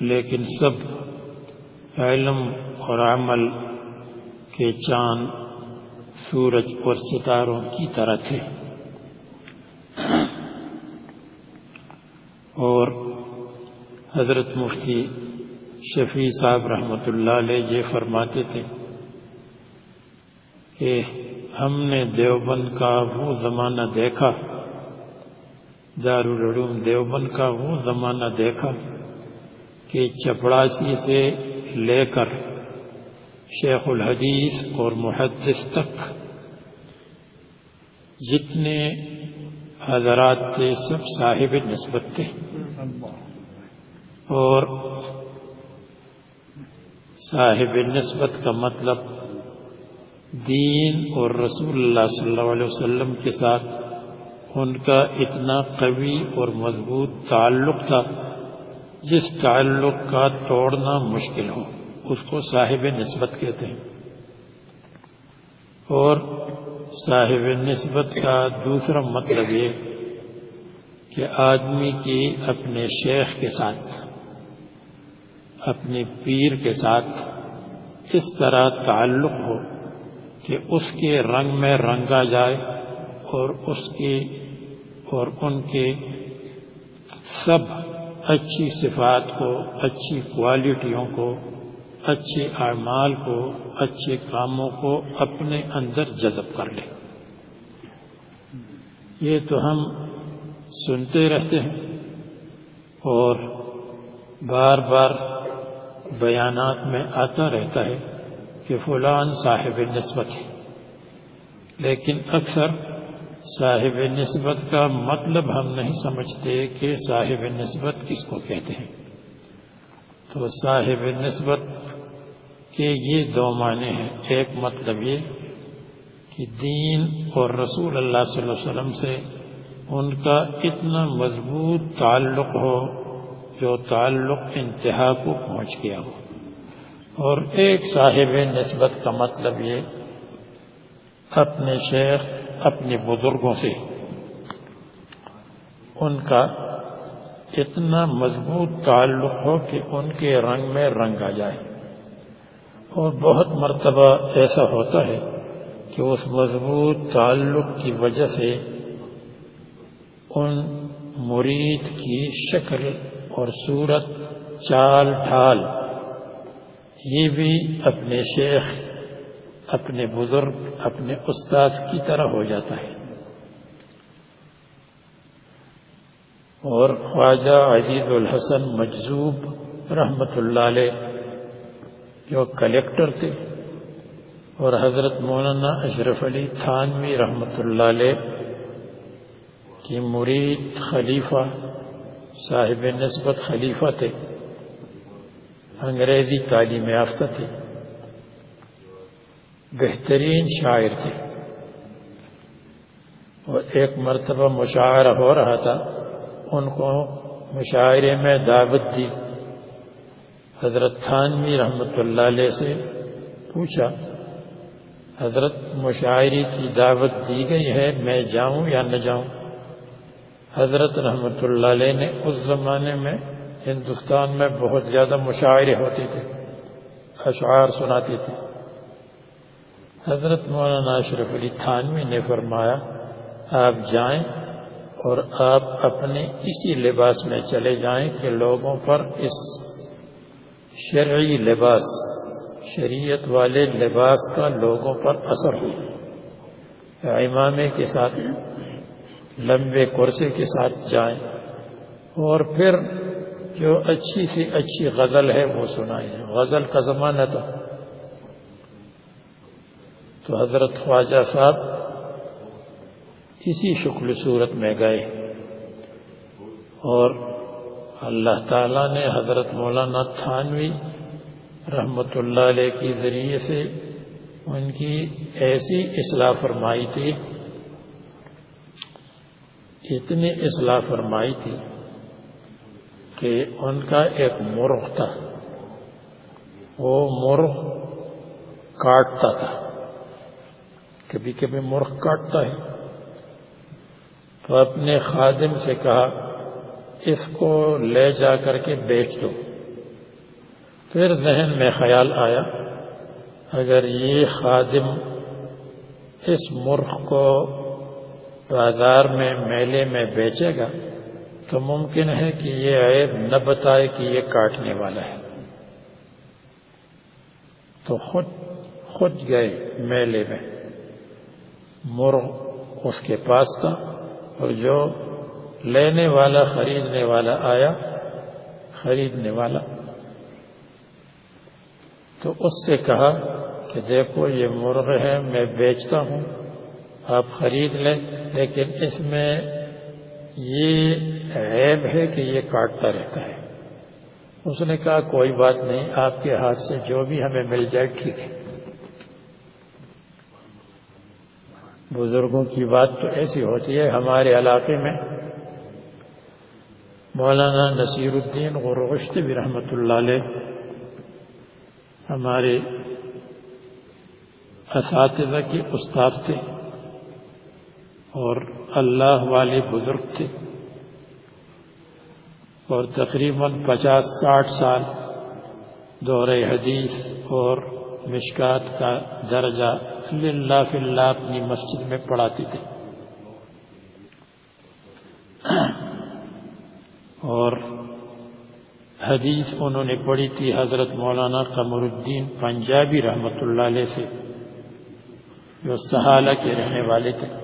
لیکن سب علم اور عمل کے چاند، سورج اور ستاروں کی طرح تھے۔ اور حضرت مفتی شفیع صاحب رحمۃ اللہ علیہ یہ فرماتے تھے کہ ہم نے دیوبند کا وہ زمانہ دیکھا دارالعلوم دیوبند کا وہ زمانہ دیکھا کہ چپڑاسی سے لے کر شیخ الحدیث اور محدث تک جتنے حضرات تھے سب صاحب نسبت تھے۔ اور صاحب نسبت کا مطلب دین اور رسول اللہ صلی اللہ علیہ وسلم کے ساتھ ان کا اتنا قوی اور مضبوط تعلق تھا جس تعلق کا توڑنا مشکل ہو۔ اس کو صاحب نسبت کہتے ہیں۔ اور صاحب نسبت کا دوسرا مطلب یہ کہ آدمی کی اپنے شیخ کے ساتھ اپنے پیر کے ساتھ اس طرح تعلق ہو کہ اس کے رنگ میں رنگا جائے اور اس کی اور ان کے سب اچھی صفات کو، اچھی کوالٹیوں کو، اچھے اعمال کو، اچھے کاموں کو اپنے اندر جذب کر لے یہ تو ہم سنتے رہتے ہیں اور بار بار بیانات میں آتا رہتا ہے کہ فلان صاحب نسبت ہے۔ لیکن اکثر صاحب نسبت کا مطلب ہم نہیں سمجھتے کہ صاحب نسبت کس کو کہتے ہیں۔ تو صاحب نسبت کے یہ دو معنی ہیں۔ ایک مطلب یہ کہ دین اور رسول اللہ صلی اللہ علیہ وسلم سے ان کا اتنا مضبوط تعلق ہو جو تعلق انتہا کو پہنچ گیا ہو۔ اور ایک صاحب نسبت کا مطلب یہ، اپنے شیخ اپنے بزرگوں سے۔ ان کا اتنا مضبوط تعلق ہو کہ ان کے رنگ میں رنگ آ جائے۔ اور بہت مرتبہ ایسا ہوتا ہے کہ اس مضبوط تعلق کی وجہ سے ان مرید کی شکل اور صورت چال ڈھال۔ یہ بھی اپنے شیخ، اپنے بزرگ، اپنے استاد کی طرح ہو جاتا ہے۔ اور خواجہ عزیز الحسن مجذوب رحمت اللہ علیہ جو کلیکٹر تھے، اور حضرت مولانا اشرف علی تھانوی رحمت اللہ علیہ کی مرید خلیفہ صاحب نسبت خلیفہ تھے، انگریزی تعلیم یافتہ تھے۔ بہترین شاعر تھے۔ اور ایک مرتبہ مشاعرہ ہو رہا تھا، ان کو مشاعرے میں دعوت دی۔ حضرت تھانوی رحمت اللہ علیہ سے پوچھا، حضرت مشاعری کی دعوت دی گئی ہے، میں جاؤں یا نہ جاؤں؟ حضرت رحمت اللہ علیہ نے اس زمانے میں ہندوستان میں بہت زیادہ مشاعرے ہوتے تھے، اشعار سناتے تھے۔ حضرت مولانا اشرف علی تھانوی نے فرمایا، آپ جائیں اور آپ اپنے اسی لباس میں چلے جائیں کہ لوگوں پر اس شرعی لباس، شریعت والے لباس کا لوگوں پر اثر ہو۔ امامے کے ساتھ لمبے کرسے کے ساتھ جائیں اور پھر جو اچھی سی اچھی غزل ہے وہ سنائیں۔ غزل کا زمانہ تھا۔ تو حضرت خواجہ صاحب کسی شکل صورت میں گئے اور اللہ تعالیٰ نے حضرت مولانا تھانوی رحمت اللہ علیہ کے ذریعے سے ان کی ایسی اصلاح فرمائی تھی اتنی اصلاح فرمائی تھی کہ ان کا ایک مرغ تھا۔ وہ مرغ کاٹتا تھا۔ کبھی کبھی مرغ کاٹتا ہے۔ تو اپنے خادم سے کہا، اس کو لے جا کر کے بیچ دو۔ پھر ذہن میں خیال آیا، اگر یہ خادم اس مرخ کو بازار میں میلے میں بیچے گا تو ممکن ہے کہ یہ عیب نہ بتائے کہ یہ کاٹنے والا ہے۔ تو خود خود گئے میلے میں۔ مرغ اس کے پاس تھا اور جو لینے والا، خریدنے والا آیا، خریدنے والا۔ تو اس سے کہا کہ دیکھو یہ مرغ ہے، میں بیچتا ہوں، آپ خرید لیں۔ لیکن اس میں یہ عیب ہے کہ یہ کاٹتا رہتا ہے۔ اس نے کہا، کوئی بات نہیں، آپ کے ہاتھ سے جو بھی ہمیں مل جائے ٹھیک ہے۔ بزرگوں کی بات تو ایسی ہوتی ہے، ہمارے علاقے میں مولانا نصیر الدین غرغشت بھی رحمۃ اللہ علیہ ہمارے اساتذہ کے استاد تھے۔ اور اللہ والے بزرگ تھے اور تقریباً پچاس ساٹھ سال دور حدیث اور مشکات کا درجہ اللہ فی اللہ اپنی مسجد میں پڑھاتے تھے۔ اور حدیث انہوں نے پڑھی تھی حضرت مولانا قمر الدین پنجابی رحمت اللہ علیہ سے، جو سہالہ کے رہنے والے تھے۔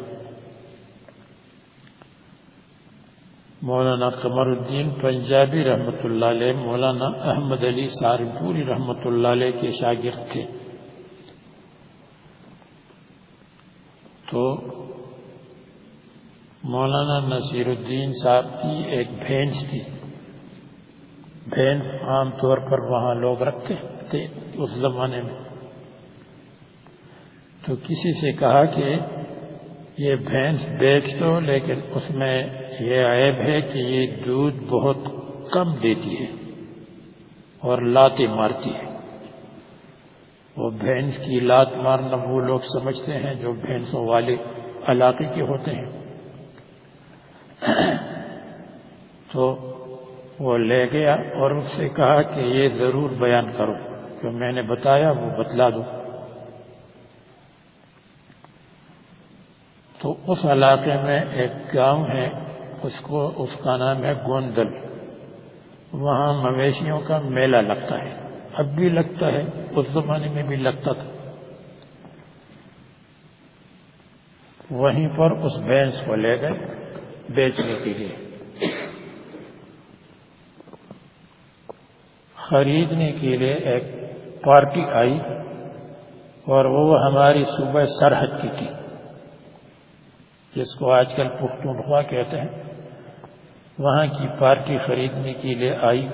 مولانا قمر الدین پنجابی رحمت اللہ علیہ، مولانا احمد علی سارپوری رحمت اللہ علیہ کے شاگرد تھے۔ تو مولانا نصیر الدین صاحب کی ایک بھینس تھی۔ بھینس عام طور پر وہاں لوگ رکھتے تھے اس زمانے میں۔ تو کسی سے کہا کہ یہ بھینس بیچ دو، لیکن اس میں یہ عیب ہے کہ یہ دودھ بہت کم دیتی ہے اور لاتے مارتی ہے۔ وہ بھینس کی لات مارنا وہ لوگ سمجھتے ہیں جو بھینسوں والے علاقے کے ہوتے ہیں۔ تو وہ لے گیا اور اس سے کہا کہ یہ ضرور بیان کرو، جو میں نے بتایا وہ بتلا دو۔ تو اس علاقے میں ایک گاؤں ہے، اس کو، اس کا نام ہے گوندل۔ وہاں مویشیوں کا میلہ لگتا ہے۔ اب بھی لگتا ہے، اس زمانے میں بھی لگتا تھا۔ وہیں پر اس بینس کو لے گئے بیچنے کے لیے۔ خریدنے کے لیے ایک پارٹی آئی اور وہ ہماری صوبہ سرحد کی تھی۔ جس کو آج کل پختونخوا کہتے ہیں، وہاں کی پارٹی خریدنے کے لیے آئی۔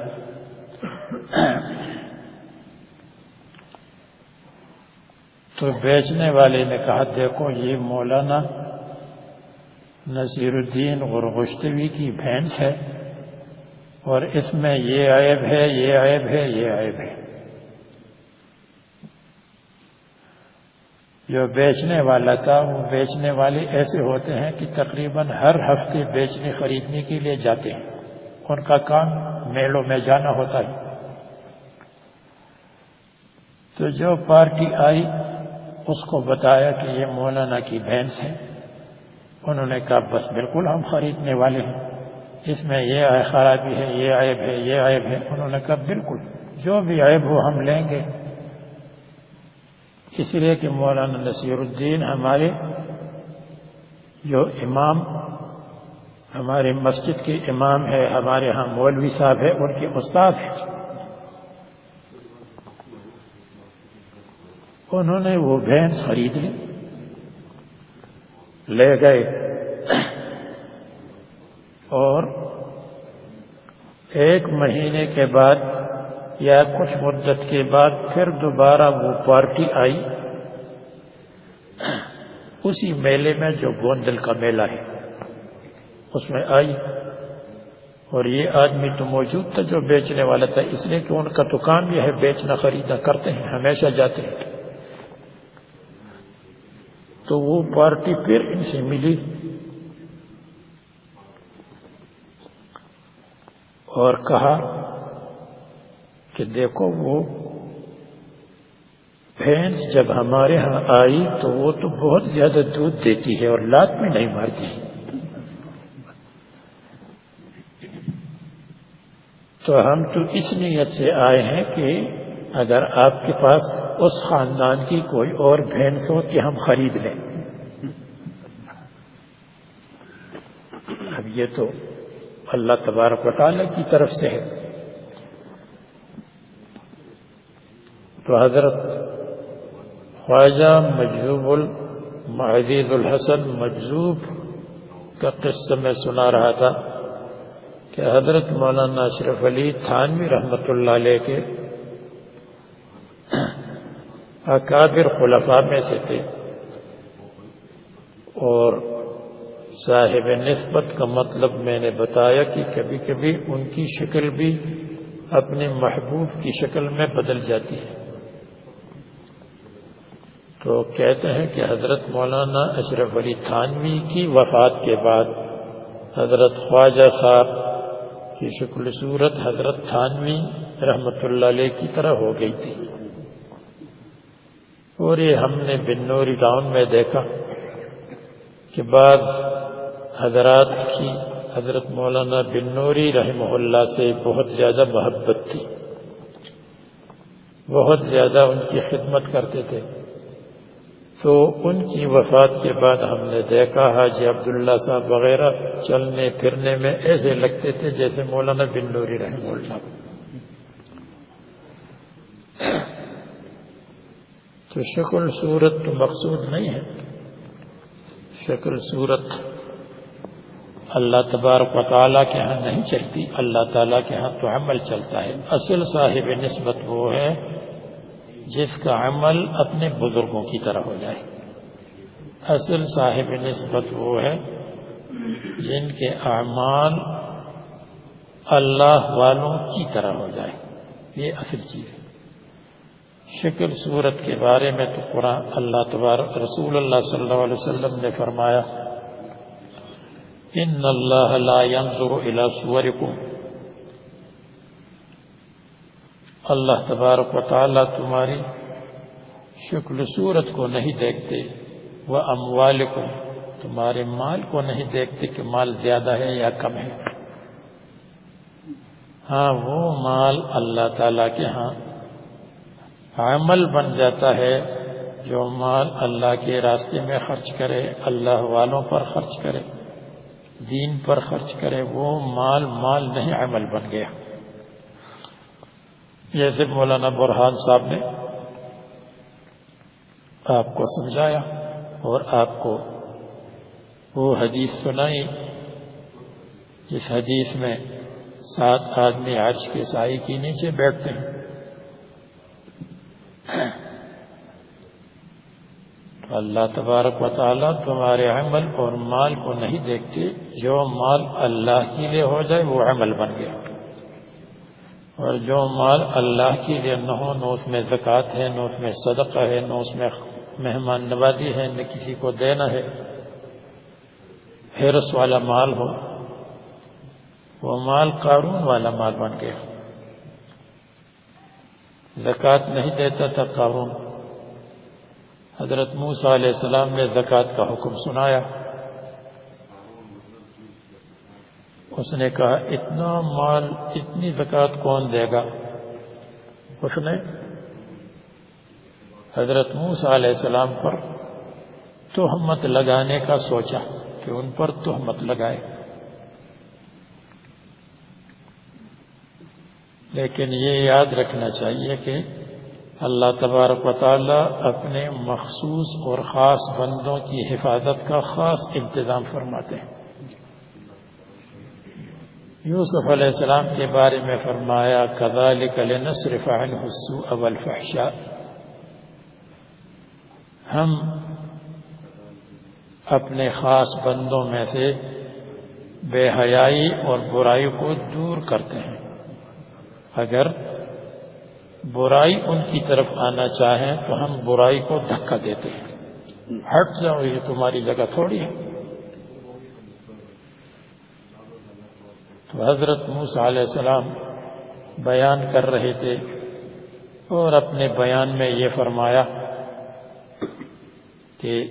تو بیچنے والے نے کہا، دیکھو یہ مولانا نصیر الدین غرغشتوی کی بھینس ہے اور اس میں یہ عیب ہے، یہ عیب ہے، یہ عیب ہے۔ جو بیچنے والا تھا، وہ بیچنے والے ایسے ہوتے ہیں کہ تقریباً ہر ہفتے بیچنے، خریدنے کے لیے جاتے ہیں۔ ان کا کام میلوں میں جانا ہوتا ہے۔ تو جو پارٹی آئی، اس کو بتایا کہ یہ مولانا کی بھینس ہے انہوں نے کہا، بس بالکل ہم خریدنے والے ہیں۔ اس میں یہ خرابی ہے، یہ عیب ہے، یہ عیب ہے۔ انہوں نے کہا، بالکل۔ جو بھی عیب ہو، ہم لیں گے۔ اس لیے کہ مولانا نصیر الدین ہمارے جو امام، ہمارے مسجد کے امام ہے ہمارے ہاں مولوی صاحب ہے ان کے استاد ہیں۔ انہوں نے وہ بھینس خرید لی، لے گئے، اور ایک مہینے کے بعد یا کچھ مدت کے بعد پھر دوبارہ وہ پارٹی آئی۔ اسی میلے میں جو گوندل کا میلہ ہے، اس میں آئی۔ اور یہ آدمی تو موجود تھا جو بیچنے والا تھا، اس لیے کہ ان کا دکان بھی ہے بیچنا خریدا کرتے ہیں، ہمیشہ جاتے ہیں۔ تو وہ پارٹی پھر ان سے ملی۔ اور کہا کہ دیکھو وہ بھینس جب ہمارے ہاں آئی تو وہ تو بہت زیادہ دودھ دیتی ہے اور لات میں نہیں مارتی تو ہم تو اس نیت سے آئے ہیں کہ اگر آپ کے پاس اس خاندان کی کوئی اور بھینس ہو کہ ہم خرید لیں۔ اب یہ تو اللہ تبارک و تعالی کی طرف سے ہے۔ تو حضرت خواجہ مجذوب المعزیز الحسن مجذوب کا قصہ میں سنا رہا تھا کہ حضرت مولانا اشرف علی تھانوی رحمت اللہ علیہ کے اکابر خلفاء میں سے تھے اور صاحب نسبت کا مطلب میں نے بتایا کہ کبھی کبھی ان کی شکل بھی اپنے محبوب کی شکل میں بدل جاتی ہے۔ تو کہتے ہیں کہ حضرت مولانا اشرف علی تھانوی کی وفات کے بعد حضرت خواجہ صاحب کی شکل صورت حضرت تھانوی رحمت اللہ علیہ کی طرح ہو گئی تھی۔ اور یہ ہم نے بنوری ٹاؤن میں دیکھا کہ بعض حضرات کی حضرت مولانا بنوری رحمہ اللہ سے بہت زیادہ محبت تھی۔ بہت زیادہ ان کی خدمت کرتے تھے۔ تو ان کی وفات کے بعد ہم نے دیکھا حاجی عبداللہ صاحب وغیرہ چلنے پھرنے میں ایسے لگتے تھے جیسے مولانا بنوری رحمہ اللہ۔ تو شکل صورت تو مقصود نہیں ہے۔ شکل صورت اللہ تبارک و تعالیٰ کے ہاں نہیں چلتی۔ اللہ تعالیٰ کے ہاں تو عمل چلتا ہے۔ اصل صاحب نسبت وہ ہے جس کا عمل اپنے بزرگوں کی طرح ہو جائے۔ اصل صاحب نسبت وہ ہے جن کے اعمال اللہ والوں کی طرح ہو جائے۔ یہ اصل چیز ہے۔ شکل صورت کے بارے میں تو قرآن اللہ تبارک رسول اللہ صلی اللہ علیہ وسلم نے فرمایا، ان اللہ لا ينظر الى صوركم اللہ تبارک و تعالی تمہاری شکل صورت کو نہیں دیکھتے، وہ اموالکم، تمہارے مال کو نہیں دیکھتے کہ مال زیادہ ہے یا کم ہے۔ ہاں وہ مال اللہ تعالی کے ہاں عمل بن جاتا ہے، جو مال اللہ کے راستے میں خرچ کرے، اللہ والوں پر خرچ کرے، دین پر خرچ کرے، وہ مال مال نہیں عمل بن گیا۔ جیسے مولانا برحان صاحب نے آپ کو سمجھایا اور آپ کو وہ حدیث سنائی، جس حدیث میں سات آدمی عرش کے سائی کے نیچے بیٹھتے ہیں۔ تو اللہ تبارک و تعالیٰ تمہارے عمل اور مال کو نہیں دیکھتے، جو مال اللہ کے لیے ہو جائے وہ عمل بن گیا۔ اور جو مال اللہ کے لیے نہ ہو، نہ اس میں زکوٰۃ ہے، نہ اس میں صدقہ ہے، نہ اس میں مہمان نوازی ہے، نہ کسی کو دینا ہے حرس والا مال ہو، وہ مال قارون والا مال بن گیا۔ زکوٰۃ نہیں دیتا تھا قارون۔ حضرت موسیٰ علیہ السلام نے زکوٰۃ کا حکم سنایا۔ اس نے کہا، اتنا مال، اتنی زکوٰۃ کون دے گا؟ اس نے حضرت موسیٰ علیہ السلام پر تہمت لگانے کا سوچا کہ ان پر تہمت لگائے۔ لیکن یہ یاد رکھنا چاہیے کہ اللہ تبارک و تعالی اپنے مخصوص اور خاص بندوں کی حفاظت کا خاص انتظام فرماتے ہیں۔ یوسف علیہ السلام کے بارے میں فرمایا كذلك لنصرف عنه السوء والفحشاء. ہم اپنے خاص بندوں میں سے بے حیائی اور برائی کو دور کرتے ہیں۔ اگر برائی ان کی طرف آنا چاہیں تو ہم برائی کو دھکا دیتے ہیں۔ ہٹ جاؤ، یہ تمہاری جگہ تھوڑی ہے۔ تو حضرت موسیٰ علیہ السلام بیان کر رہے تھے اور اپنے بیان میں یہ فرمایا کہ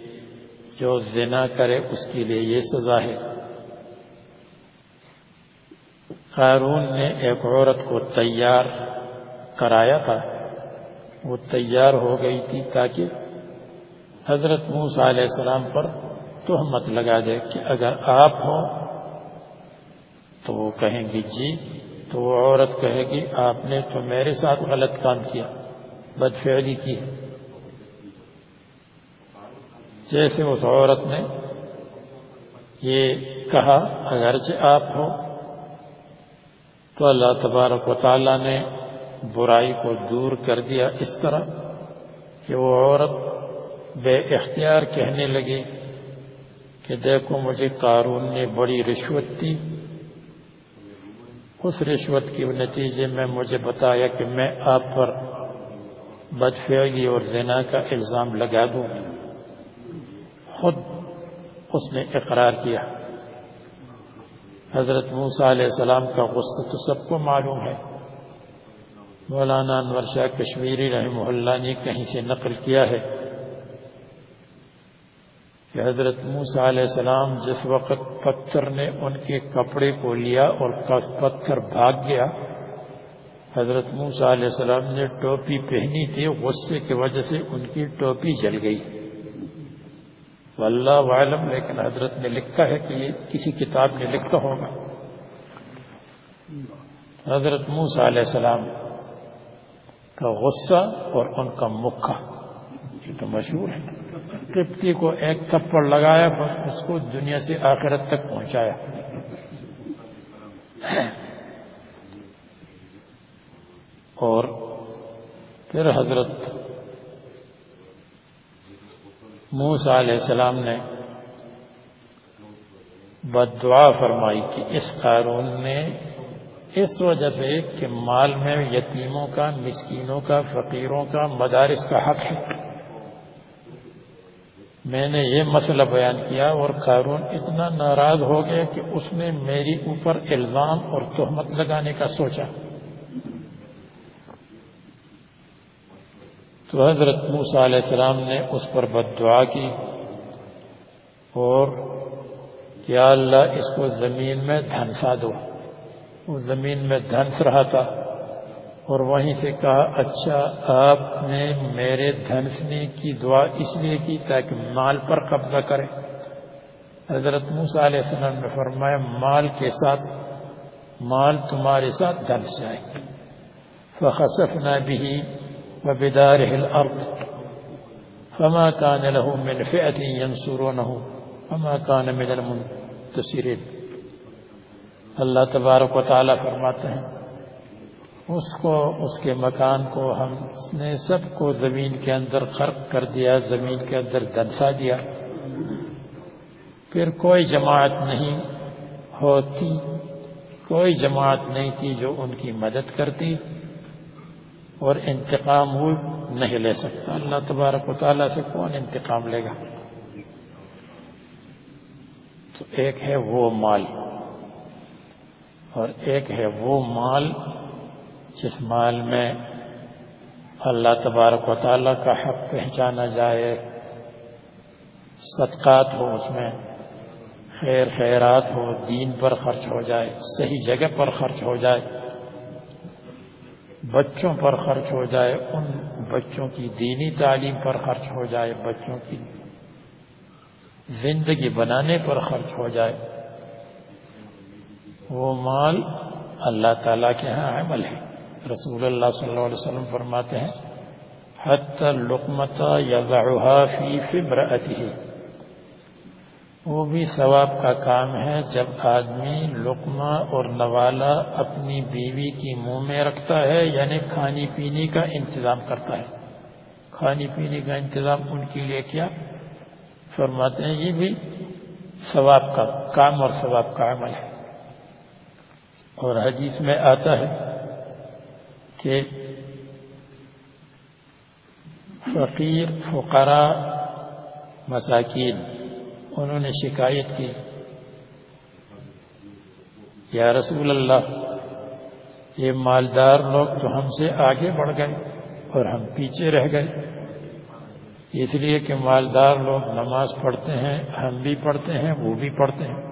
جو زنا کرے اس کے لیے یہ سزا ہے۔ قارون نے ایک عورت کو تیار کرایا تھا۔ وہ تیار ہو گئی تھی تاکہ حضرت موسیٰ علیہ السلام پر تہمت لگا دے کہ اگر آپ ہو تو وہ کہیں گی جی تو وہ عورت کہے گی، آپ نے تو میرے ساتھ غلط کام کیا، بدفعلی کی جیسے اس عورت نے یہ کہا، اگرچہ آپ ہو تو اللہ تبارک و تعالیٰ نے برائی کو دور کر دیا اس طرح کہ وہ عورت بے اختیار کہنے لگی کہ دیکھو مجھے قارون نے بڑی رشوت دی اس رشوت کے نتیجے میں مجھے بتایا کہ میں آپ پر بدفعلی اور زنا کا الزام لگا دوں۔ خود اس نے اقرار کیا۔ حضرت موسیٰ علیہ السلام کا غصہ تو سب کو معلوم ہے۔ مولانا انور شاہ کشمیری رحمہ اللہ نے کہیں سے نقل کیا ہے۔ کہ حضرت موسیٰ علیہ السلام جس وقت پتھر نے ان کے کپڑے کو لیا اور پتھر بھاگ گیا، حضرت موسیٰ علیہ السلام نے ٹوپی پہنی تھی، غصے کی وجہ سے ان کی ٹوپی جل گئی۔ واللہ عالم لیکن حضرت نے لکھا ہے کہ یہ کسی کتاب نے لکھا ہوگا۔ حضرت موسیٰ علیہ السلام کا غصہ اور ان کا مکہ، یہ تو مشہور ہے۔ ٹپٹی کو ایک تھپڑ لگایا، بس اس کو دنیا سے آخرت تک پہنچایا۔ اور پھر حضرت موسیٰ علیہ السلام نے بد دعا فرمائی کہ اس قارون نے اس وجہ سے کہ مال میں یتیموں کا، مسکینوں کا، فقیروں کا مدارس کا حق ہے۔ میں نے یہ مسئلہ بیان کیا اور قارون اتنا ناراض ہو گیا کہ اس نے میری اوپر الزام اور تہمت لگانے کا سوچا۔ تو حضرت موسیٰ علیہ السلام نے اس پر بد دعا کی اور کیا اللہ اس کو زمین میں دھنسا دو۔ وہ زمین میں دھنس رہا تھا۔ اور وہیں سے کہا اچھا آپ نے میرے دھنسنے کی دعا اس لیے کی تاکہ مال پر قبضہ کرے. حضرت موسیٰ علیہ السلام نے فرمایا، مال کے ساتھ، مال تمہارے ساتھ دھنس جائے فخسفنا به وبداره الأرض فما كان له من فئة ينصرونه وما كان من المنتصرين۔ اللہ تبارک و تعالی فرماتے ہیں اس کو، اس کے مکان کو ہم، اس نے سب کو زمین کے اندر خرق کر دیا، زمین کے اندر دنسا دیا۔ پھر کوئی جماعت نہیں ہوتی، کوئی جماعت نہیں تھی جو ان کی مدد کرتی اور انتقام وہ نہیں لے سکتا۔ اللہ تبارک و تعالیٰ سے کون انتقام لے گا؟ تو ایک ہے وہ مال اور ایک ہے وہ مال جس مال میں اللہ تبارک و تعالیٰ کا حق پہچانا جائے، صدقات ہو اس میں، خیر خیرات ہو، دین پر خرچ ہو جائے، صحیح جگہ پر خرچ ہو جائے، بچوں پر خرچ ہو جائے، ان بچوں کی دینی تعلیم پر خرچ ہو جائے، بچوں کی زندگی بنانے پر خرچ ہو جائے۔ وہ مال اللہ تعالیٰ کے ہاں عمل ہے۔ رسول اللہ صلی اللہ علیہ وسلم فرماتے ہیں حتی لقمتا یضعها فی فبرأته. وہ بھی ثواب کا کام ہے جب آدمی لقمہ اور نوالا اپنی بیوی کی منہ میں رکھتا ہے یعنی کھانی پینے کا انتظام کرتا ہے۔ کھانی پینے کا انتظام ان کے لیے کیا؟ فرماتے ہیں، یہ بھی ثواب کا کام اور ثواب کا عمل ہے۔ اور حدیث میں آتا ہے کہ فقیر، فقراء، مساکین، انہوں نے شکایت کی۔ یا رسول اللہ، یہ مالدار لوگ تو ہم سے آگے بڑھ گئے اور ہم پیچھے رہ گئے۔ اس لیے کہ مالدار لوگ نماز پڑھتے ہیں، ہم بھی پڑھتے ہیں، وہ بھی پڑھتے ہیں۔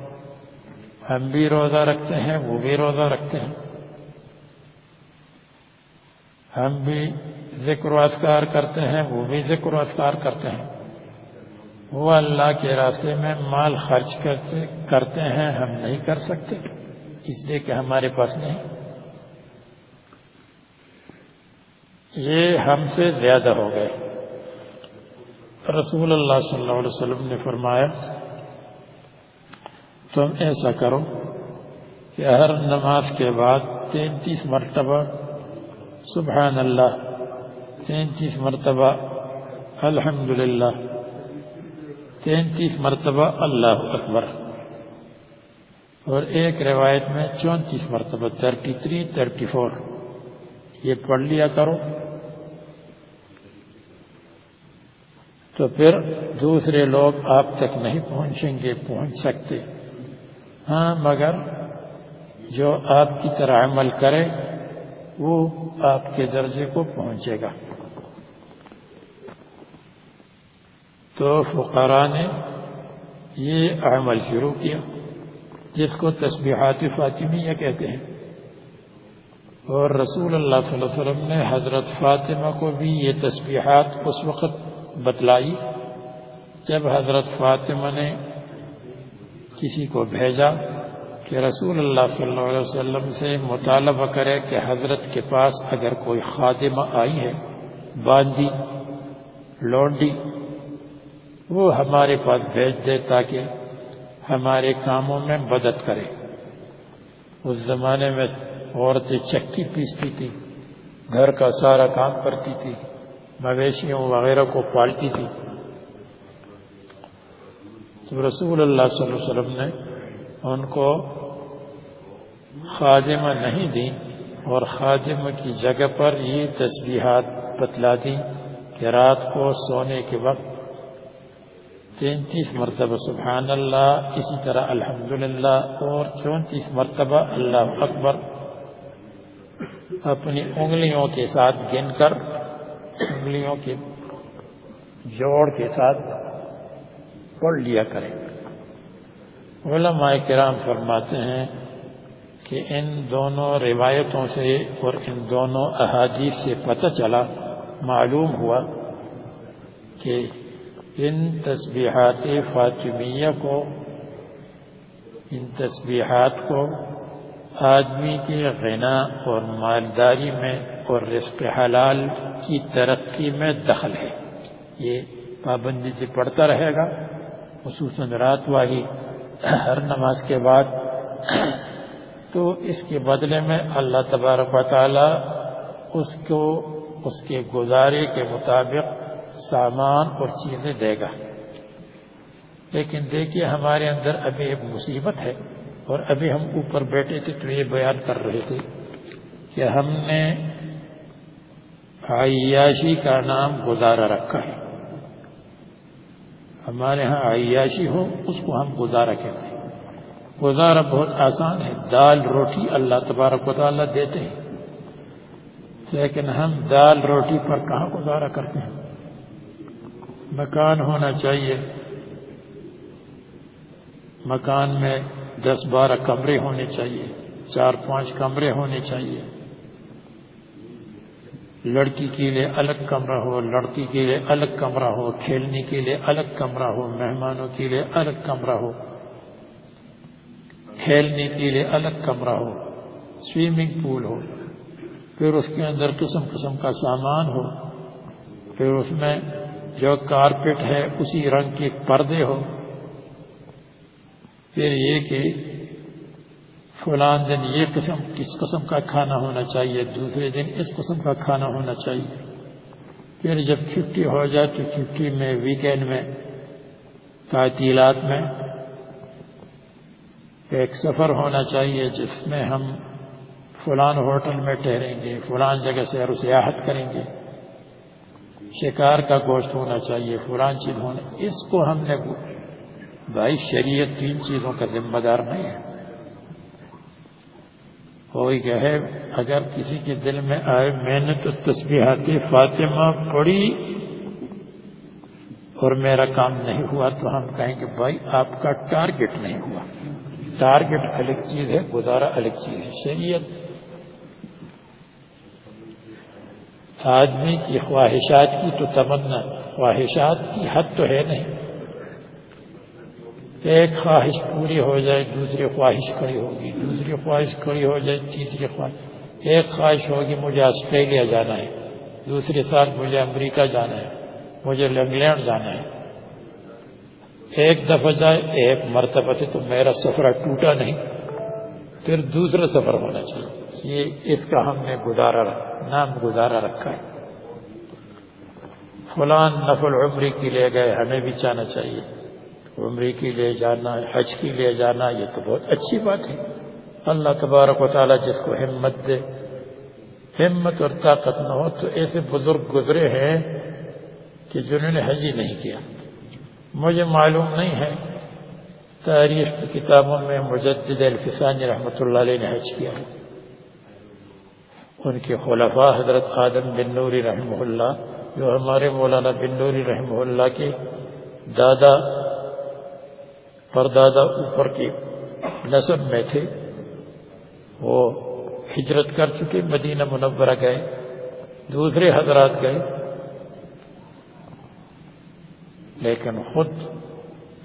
ہم بھی روزہ رکھتے ہیں، وہ بھی روزہ رکھتے ہیں۔ ہم بھی ذکر و اذکار کرتے ہیں، وہ بھی ذکر و اذکار کرتے ہیں۔ وہ اللہ کے راستے میں مال خرچ کرتے کرتے ہیں، ہم نہیں کر سکتے، اس لیے کہ ہمارے پاس نہیں۔ یہ ہم سے زیادہ ہو گئے۔ رسول اللہ صلی اللہ علیہ وسلم نے فرمایا، تم ایسا کرو کہ ہر نماز کے بعد تینتیس مرتبہ سبحان اللہ۔ تینتیس مرتبہ الحمد للہ تینتیس مرتبہ اللہ اکبر۔ اور ایک روایت میں چونتیس مرتبہ تھرٹی تھری تھرٹی فور یہ پڑھ لیا کرو۔ تو پھر دوسرے لوگ آپ تک نہیں پہنچیں گے، پہنچ سکتے۔ ہاں مگر جو آپ کی طرح عمل کرے وہ آپ کے درجے کو پہنچے گا۔ تو فقراء نے یہ عمل شروع کیا، جس کو تسبیحات فاطمیہ کہتے ہیں۔ اور رسول اللہ صلی اللہ علیہ وسلم نے حضرت فاطمہ کو بھی یہ تسبیحات اس وقت بتلائی جب حضرت فاطمہ نے کسی کو بھیجا۔ کہ رسول اللہ صلی اللہ علیہ وسلم سے مطالبہ کرے کہ حضرت کے پاس اگر کوئی خادمہ آئی ہے باندی لونڈی، وہ ہمارے پاس بھیج دے تاکہ ہمارے کاموں میں مدد کرے۔ اس زمانے میں عورتیں چکی پیستی تھی، گھر کا سارا کام کرتی تھی، مویشیوں وغیرہ کو پالتی تھی۔ تو رسول اللہ صلی اللہ علیہ وسلم نے ان کو خادمہ نہیں دی اور خادمہ کی جگہ پر یہ تسبیحات بتلا دی کہ رات کو سونے کے وقت تینتیس مرتبہ سبحان اللہ، اسی طرح الحمدللہ اور چونتیس مرتبہ اللہ اکبر اپنی انگلیوں کے ساتھ گن کر، انگلیوں کے جوڑ کے ساتھ پڑھ لیا کریں۔ علماء کرام فرماتے ہیں کہ ان دونوں روایتوں سے اور ان دونوں احادیث سے پتہ چلا، معلوم ہوا کہ ان تسبیحات فاطمیہ کو، ان تسبیحات کو آدمی کے غنا اور مالداری میں اور رزق حلال کی ترقی میں دخل ہے۔ یہ پابندی سے پڑھتا رہے گا، خصوصاً رات والی ہر نماز کے بعد تو اس کے بدلے میں اللہ تبارک و تعالی اس کو اس کے گزارے کے مطابق سامان اور چیزیں دے گا۔ لیکن دیکھیے ہمارے اندر ابھی ایک مصیبت ہے اور ابھی ہم اوپر بیٹھے تھے تو یہ بیان کر رہے تھے کہ ہم نے عیاشی کا نام گزارا رکھا ہے۔ ہمارے ہاں عیاشی ہو اس کو ہم گزارا کہتے ہیں۔ گزارا بہت آسان ہے۔ دال، روٹی اللہ تبارک و تعالیٰ دیتے ہیں۔ لیکن ہم دال، روٹی پر کہاں گزارا کرتے ہیں؟ مکان ہونا چاہیے۔ مکان میں دس بارہ کمرے ہونے چاہیے۔ چار پانچ کمرے ہونے چاہیے۔ لڑکی کے لیے الگ کمرہ ہو، لڑکی کے لیے الگ کمرہ ہو، کھیلنے کے لیے الگ کمرہ ہو، مہمانوں کے لیے الگ کمرہ ہو۔ کھیلنے کے لیے الگ کمرہ ہو، سوئمنگ پول ہو، پھر اس کے اندر قسم قسم کا سامان ہو، پھر اس میں جو کارپیٹ ہے اسی رنگ کے پردے ہو۔ پھر یہ کہ فلان دن یہ قسم کس قسم کا کھانا ہونا چاہیے، دوسرے دن اس قسم کا کھانا ہونا چاہیے۔ پھر جب چھٹی ہو جائے تو چھٹی میں ویکینڈ میں، تعطیلات میں ایک سفر ہونا چاہیے جس میں ہم فلان ہوٹل میں ٹھہریں گے، فلان جگہ سے سیاحت کریں گے۔ شکار کا گوشت ہونا چاہیے، فلان چیز ہونا۔ اس کو ہم نے بھائی شریعت تین چیزوں کا ذمہ دار نہیں ہے۔ کوئی کہے، اگر کسی کے دل میں آئے، میں نے تو تسبیحات فاطمہ پڑھی اور میرا کام نہیں ہوا تو ہم کہیں کہ بھائی آپ کا ٹارگٹ نہیں ہوا۔ ٹارگٹ الگ چیز ہے، گزارا الگ چیز ہے۔ شریعت آدمی کی خواہشات کی تو تمنا، خواہشات کی حد تو ہے نہیں۔ ایک خواہش پوری ہو جائے، دوسری خواہش کھڑی ہوگی، دوسری خواہش کھڑی ہو جائے، تیسری خواہش۔ ایک خواہش ہوگی، مجھے آسٹریلیا جانا ہے۔ دوسرے سال مجھے امریکہ جانا ہے، مجھے انگلینڈ جانا ہے۔ ایک دفعہ جائے، ایک مرتبہ سے تو میرا سفر ٹوٹا نہیں۔ پھر دوسرا سفر ہونا چاہیے۔ یہ اس کا ہم نے گزارا نام گزارا رکھا ہے۔ فلان نفل عمری کے لیے گئے، ہمیں بھی چاہنا چاہیے۔ عمری کے لیے جانا، حج کے لیے جانا، یہ تو بہت اچھی بات ہے۔ اللہ تبارک و تعالیٰ جس کو ہمت دے، ہمت اور طاقت نہ ہو، تو ایسے بزرگ گزرے ہیں کہ جنہوں نے حج ہی نہیں کیا۔ مجھے معلوم نہیں ہے۔ تاریخ کی کتابوں میں مجدد الفسانی رحمۃ اللہ علیہ نے حج کیا ہے۔ ان کے خلفاء حضرت آدم بن نوری رحمہ اللہ، جو ہمارے مولانا بن نوری رحمہ اللہ کے دادا، پردادا اوپر کی نصب میں تھے، وہ ہجرت کر چکے، مدینہ منورہ گئے، دوسرے حضرات گئے۔ لیکن خود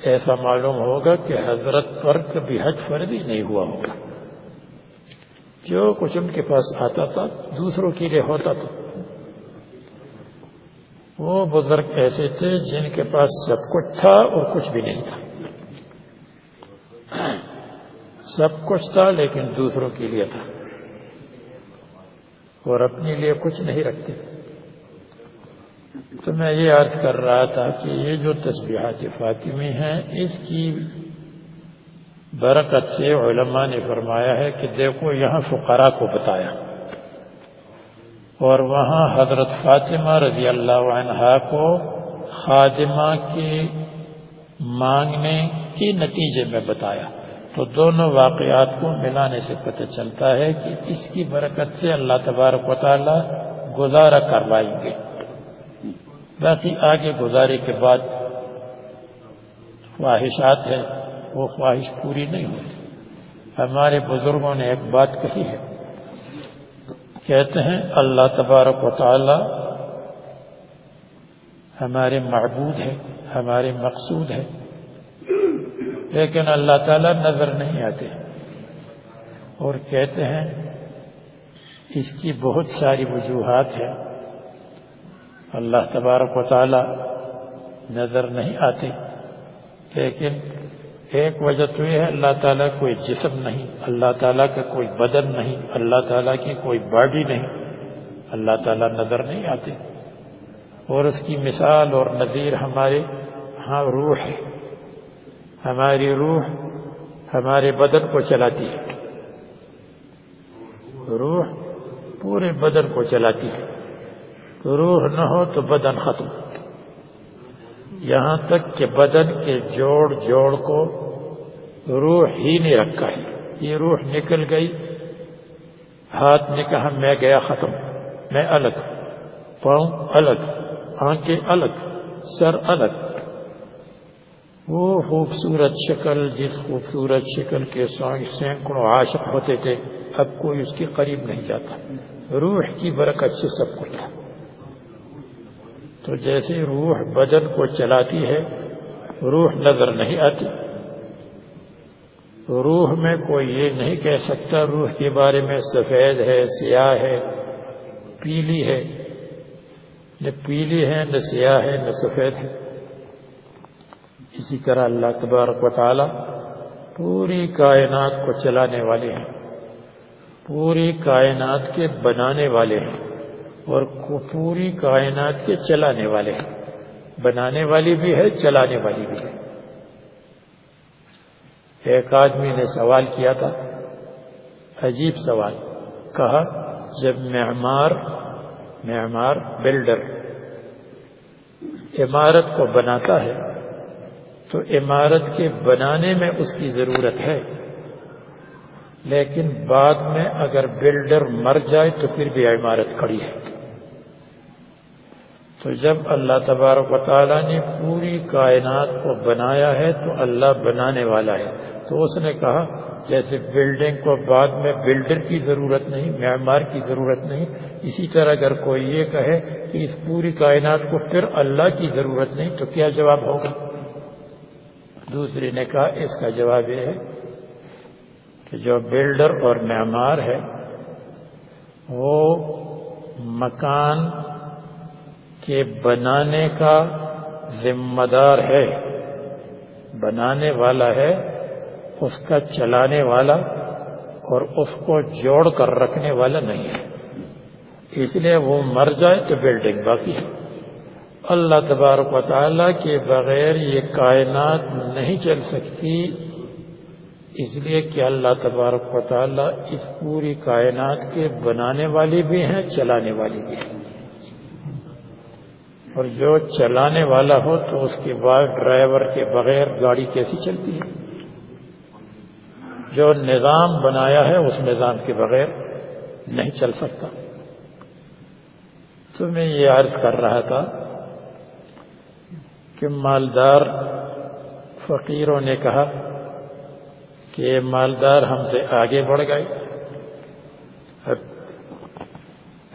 ایسا معلوم ہوگا کہ حضرت پر کبھی حج فرضی نہیں ہوا ہوگا۔ جو کچھ ان کے پاس آتا تھا، دوسروں کے لیے ہوتا تھا۔ وہ بزرگ ایسے تھے جن کے پاس سب کچھ تھا اور کچھ بھی نہیں تھا۔ سب کچھ تھا لیکن دوسروں کے لیے تھا۔ اور اپنے لیے کچھ نہیں رکھتے۔ تو میں یہ عرض کر رہا تھا کہ یہ جو تسبیحات فاطمی ہیں، اس کی برکت سے علماء نے فرمایا ہے کہ دیکھو یہاں فقراء کو بتایا۔ اور وہاں حضرت فاطمہ رضی اللہ عنہ کو خادمہ کے مانگنے کے نتیجے میں بتایا۔ تو دونوں واقعات کو ملانے سے پتہ چلتا ہے کہ اس کی برکت سے اللہ تبارک و تعالی گزارا کروائیں گے۔ باقی آگے گزارے کے بعد خواہشات ہے وہ خواہش پوری نہیں ہوتی۔ ہمارے بزرگوں نے ایک بات کہی ہے۔ کہتے ہیں، اللہ تبارک و تعالی ہمارے معبود ہے ہمارے مقصود ہے لیکن اللہ تعالی نظر نہیں آتے۔ اور کہتے ہیں، اس کی بہت ساری وجوہات ہیں۔ اللہ تبارک و تعالی نظر نہیں آتے، لیکن ایک وجہ تو یہ ہے، اللہ تعالیٰ کوئی جسم نہیں، اللہ تعالیٰ کا کوئی بدن نہیں، اللہ تعالیٰ کی کوئی باڈی نہیں، اللہ تعالیٰ نظر نہیں آتے۔ اور اس کی مثال اور نظیر ہمارے ہاں روح ہے، ہماری روح ہمارے بدن کو چلاتی ہے۔ روح پورے بدن کو چلاتی ہے۔ تو روح نہ ہو تو بدن ختم۔ یہاں تک کہ بدن کے جوڑ جوڑ کو روح ہی نے رکھا ہے۔ یہ روح نکل گئی۔ ہاتھ نے کہا، میں گیا ختم۔ میں الگ۔ پاؤں الگ۔ آنکھیں الگ۔ سر الگ۔ وہ خوبصورت شکل، جس خوبصورت شکل کے سینکڑوں عاشق ہوتے تھے، اب کوئی اس کے قریب نہیں جاتا۔ روح کی برکت سے سب کچھ۔ تو جیسے روح بدن کو چلاتی ہے، روح نظر نہیں آتی۔ روح میں کوئی یہ نہیں کہہ سکتا، روح کے بارے میں سفید ہے، سیاہ ہے، پیلی ہے۔ نہ پیلی ہے، نہ سیاہ ہے، نہ سفید ہے۔ اسی طرح اللہ تبارک و تعالی پوری کائنات کو چلانے والے ہیں۔ پوری کائنات کے بنانے والے ہیں۔ اور پوری کائنات کے چلانے والے ہیں۔ بنانے والی بھی ہے، چلانے والی بھی ہے۔ ایک آدمی نے سوال کیا تھا، عجیب سوال۔ کہا، جب معمار معمار بلڈر عمارت کو بناتا ہے، تو عمارت کے بنانے میں اس کی ضرورت ہے۔ لیکن بعد میں اگر بلڈر مر جائے تو پھر بھی عمارت کھڑی ہے۔ تو جب اللہ تبارک و تعالیٰ نے پوری کائنات کو بنایا ہے تو اللہ بنانے والا ہے۔ تو اس نے کہا، جیسے بلڈنگ کو بعد میں بلڈر کی ضرورت نہیں، معمار کی ضرورت نہیں، اسی طرح اگر کوئی یہ کہے کہ اس پوری کائنات کو پھر اللہ کی ضرورت نہیں، تو کیا جواب ہوگا؟ دوسری نے کہا، اس کا جواب یہ ہے کہ جو بلڈر اور معمار ہے، وہ مکان کے بنانے کا ذمہ دار ہے، بنانے والا ہے، اس کا چلانے والا اور اس کو جوڑ کر رکھنے والا نہیں ہے۔ اس لیے وہ مر جائے تو بلڈنگ باقی ہے۔ اللہ تبارک و تعالیٰ کے بغیر یہ کائنات نہیں چل سکتی۔ اس لیے کہ اللہ تبارک و تعالیٰ اس پوری کائنات کے بنانے والی بھی ہیں، چلانے والی بھی ہیں۔ اور جو چلانے والا ہو تو اس کے بعد ڈرائیور کے بغیر گاڑی کیسی چلتی ہے؟ جو نظام بنایا ہے اس نظام کے بغیر نہیں چل سکتا۔ تو میں یہ عرض کر رہا تھا کہ مالدار فقیروں نے کہا کہ مالدار ہم سے آگے بڑھ گئے۔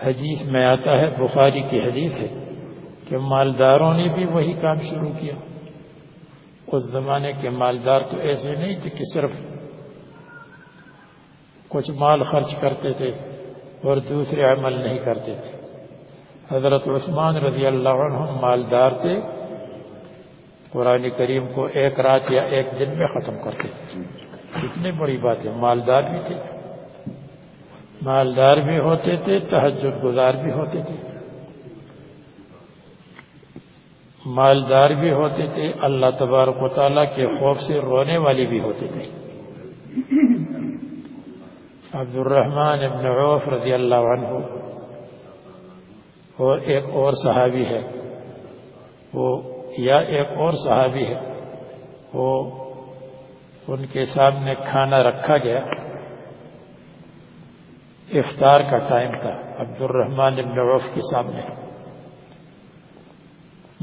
حدیث میں آتا ہے، بخاری کی حدیث ہے۔ کہ مالداروں نے بھی وہی کام شروع کیا۔ اس زمانے کے مالدار تو ایسے نہیں تھے کہ صرف کچھ مال خرچ کرتے تھے اور دوسرے عمل نہیں کرتے تھے۔ حضرت عثمان رضی اللہ عنہ مالدار تھے۔ قرآن کریم کو ایک رات یا ایک دن میں ختم کرتے تھے۔ اتنی بڑی بات ہے، مالدار بھی تھے۔ مالدار بھی ہوتے تھے تحجد گزار بھی ہوتے تھے۔ مالدار بھی ہوتے تھے، اللہ تبارک و تعالیٰ کے خوف سے رونے والی بھی ہوتے تھے۔ عبد الرحمن ابن عوف رضی اللہ عنہ اور ایک اور صحابی ہے۔ وہ یا ایک اور صحابی ہے۔ وہ ان کے سامنے کھانا رکھا گیا۔ افطار کا ٹائم تھا۔ عبد الرحمان ابن عوف کے سامنے۔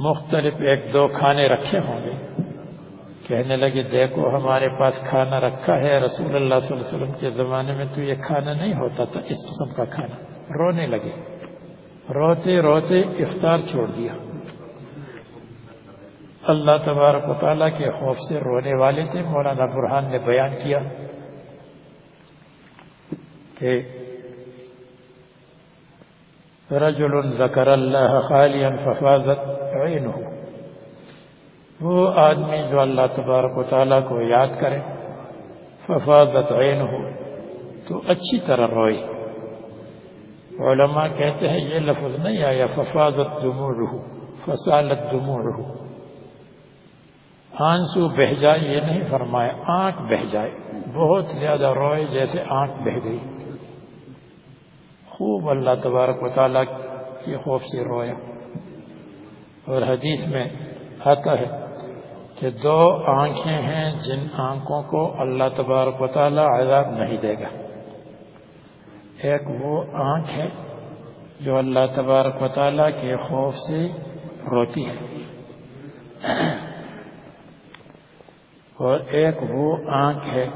مختلف ایک دو کھانے رکھے ہوں گے۔ کہنے لگے، دیکھو ہمارے پاس کھانا رکھا ہے، رسول اللہ صلی اللہ علیہ وسلم کے زمانے میں تو یہ کھانا نہیں ہوتا تھا، اس قسم کا کھانا۔ رونے لگے۔ روتے روتے افطار چھوڑ دیا۔ اللہ تبارک و تعالیٰ کے خوف سے رونے والے تھے۔ مولانا برحان نے بیان کیا کہ رجل ذکر اللہ خالیا ففاظت عینہ۔ وہ آدمی جو اللہ تبارک و تعالیٰ کو یاد کرے ففاظت عینہ، تو اچھی طرح روئی علماء کہتے ہیں، یہ لفظ نہیں آیا ففاظت دموعہ فسالت دموعہ آنسو بہ جائے یہ نہیں فرمایا، آنکھ بہ جائے بہت زیادہ روئے جیسے آنکھ بہ گئی خوب اللہ تبارک و تعالیٰ کی خوف سے رویا۔ اور حدیث میں آتا ہے کہ دو آنکھیں ہیں جن آنکھوں کو اللہ تبارک و تعالیٰ عذاب نہیں دے گا۔ ایک وہ آنکھ ہے جو اللہ تبارک و تعالیٰ کے خوف سے روتی ہے۔ اور ایک وہ آنکھ ہے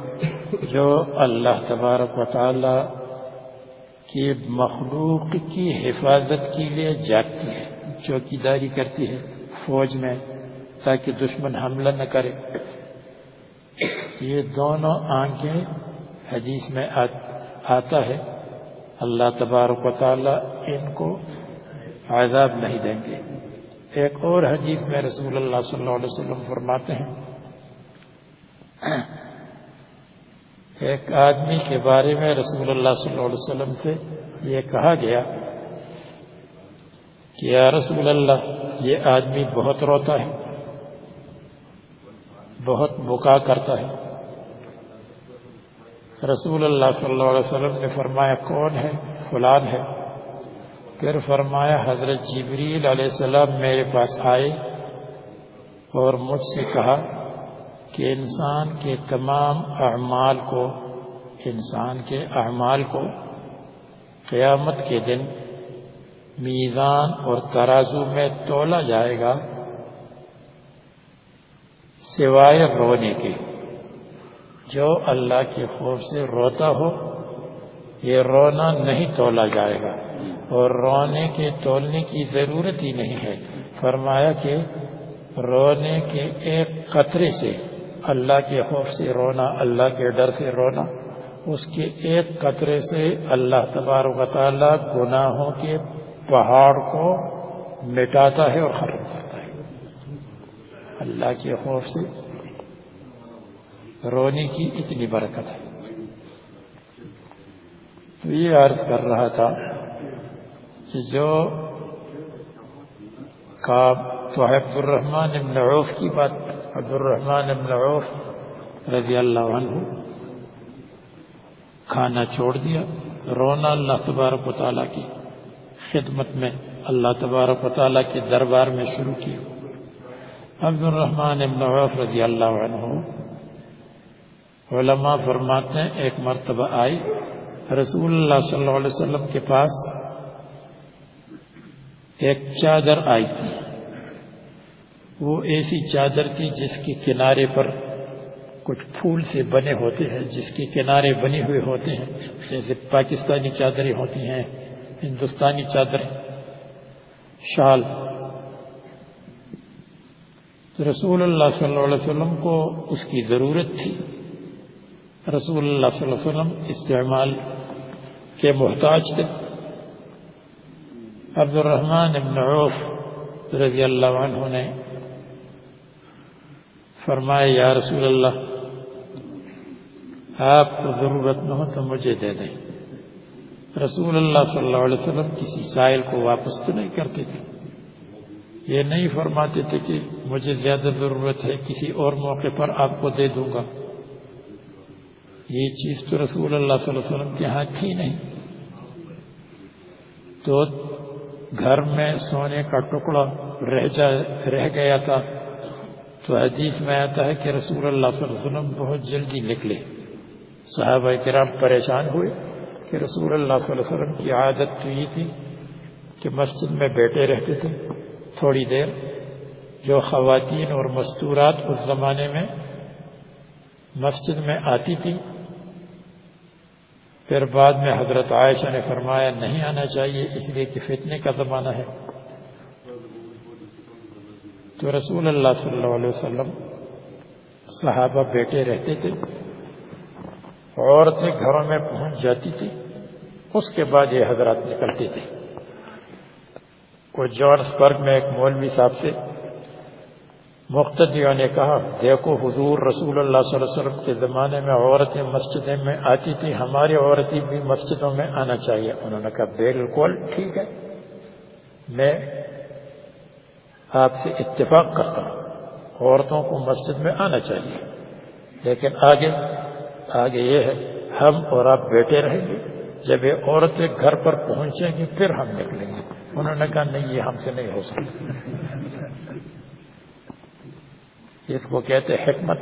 جو اللہ تبارک و تعالی کی مخلوق کی حفاظت کے لیے جاگتی ہے چوکی داری کرتی ہے فوج میں، تاکہ دشمن حملہ نہ کرے۔ یہ دونوں آنکھیں حدیث میں آتا ہے۔ اللہ تبارک و تعالی ان کو عذاب نہیں دیں گے۔ ایک اور حدیث میں رسول اللہ صلی اللہ علیہ وسلم فرماتے ہیں۔ ایک آدمی کے بارے میں رسول اللہ صلی اللہ علیہ وسلم سے یہ کہا گیا کہ یا رسول اللہ، یہ آدمی بہت روتا ہے، بہت بکا کرتا ہے۔ رسول اللہ صلی اللہ علیہ وسلم نے فرمایا، کون ہے؟ فلان ہے۔ پھر فرمایا، حضرت جبریل علیہ السلام میرے پاس آئے اور مجھ سے کہا کہ انسان کے تمام اعمال کو، انسان کے اعمال کو قیامت کے دن میزان اور ترازو میں تولا جائے گا سوائے رونے کے۔ جو اللہ کے خوف سے روتا ہو، یہ رونا نہیں تولا جائے گا۔ اور رونے کے، تولنے کی ضرورت ہی نہیں ہے۔ فرمایا کہ رونے کے ایک قطرے سے اللہ کے خوف سے رونا، اللہ کے ڈر سے رونا، اس کے ایک قطرے سے اللہ تبارک و تعالی گناہوں کے پہاڑ کو مٹاتا ہے اور ختم کرتا ہے۔ اللہ کے خوف سے رونے کی اتنی برکت ہے۔ تو یہ عرض کر رہا تھا کہ جو کام تو عبد الرحمن ابن عوف کی بات عبد الرحمن ابن عوف رضی اللہ عنہ کھانا چھوڑ دیا، رونا اللہ تبارک و تعالیٰ کی خدمت میں، اللہ تبارک و تعالیٰ کے دربار میں شروع کیا۔ عبد الرحمن ابن عوف رضی اللہ عنہ علماء فرماتے ہیں، ایک مرتبہ آئی، رسول اللہ صلی اللہ علیہ وسلم کے پاس ایک چادر آئی تھی۔ وہ ایسی چادر تھی جس کے کنارے پر کچھ پھول سے بنے ہوتے ہیں، جس کے کنارے بنے ہوئے ہوتے ہیں۔ جیسے پاکستانی چادریں ہوتی ہیں، ہندوستانی چادر، شال۔ رسول اللہ صلی اللہ علیہ وسلم کو اس کی ضرورت تھی۔ رسول اللہ صلی اللہ علیہ وسلم استعمال کے محتاج تھے۔ عبد الرحمن ابن عوف رضی اللہ عنہ نے فرمائے، یا رسول اللہ، آپ کو ضرورت نہ ہو تو مجھے دے دیں. رسول اللہ صلی اللہ علیہ وسلم کسی سائل کو واپس تو نہیں کرتے تھے۔ یہ نہیں فرماتے تھے کہ مجھے زیادہ ضرورت ہے، کسی اور موقع پر آپ کو دے دوں گا۔ یہ چیز تو رسول اللہ صلی اللہ علیہ وسلم کے ہاں تھی نہیں۔ تو گھر میں سونے کا ٹکڑا رہ جا، رہ گیا تھا۔ تو حدیث میں آتا ہے کہ رسول اللہ صلی اللہ علیہ وسلم بہت جلدی نکلے۔ صحابہ کرام پریشان ہوئے کہ رسول اللہ صلی اللہ علیہ وسلم کی عادت تو یہ تھی کہ مسجد میں بیٹھے رہتے تھے تھوڑی دیر۔ جو خواتین اور مستورات اس زمانے میں مسجد میں آتی تھی، پھر بعد میں حضرت عائشہ نے فرمایا، نہیں آنا چاہیے، اس لیے کہ فتنے کا زمانہ ہے۔ تو رسول اللہ صلی اللہ علیہ وسلم صحابہ بیٹے رہتے تھے، عورتیں گھروں میں پہنچ جاتی تھی، اس کے بعد یہ حضرات نکلتی تھی وہ جانسبرگ میں ایک مولوی صاحب سے مختدیوں نے کہا، دیکھو حضور رسول اللہ صلی اللہ علیہ وسلم کے زمانے میں عورتیں مسجدیں میں آتی تھی ہماری عورتیں بھی مسجدوں میں آنا چاہیے۔ انہوں نے کہا، بالکل ٹھیک ہے، میں آپ سے اتفاق کرتا ہوں۔ عورتوں کو مسجد میں آنا چاہیے۔ لیکن آگے آگے یہ ہے، ہم اور آپ بیٹھے رہیں گے۔ جب یہ عورتیں گھر پر پہنچیں گی، پھر ہم نکلیں گے۔ انہوں نے کہا، نہیں، یہ ہم سے نہیں ہو سکتا۔ اس کو کہتے حکمت۔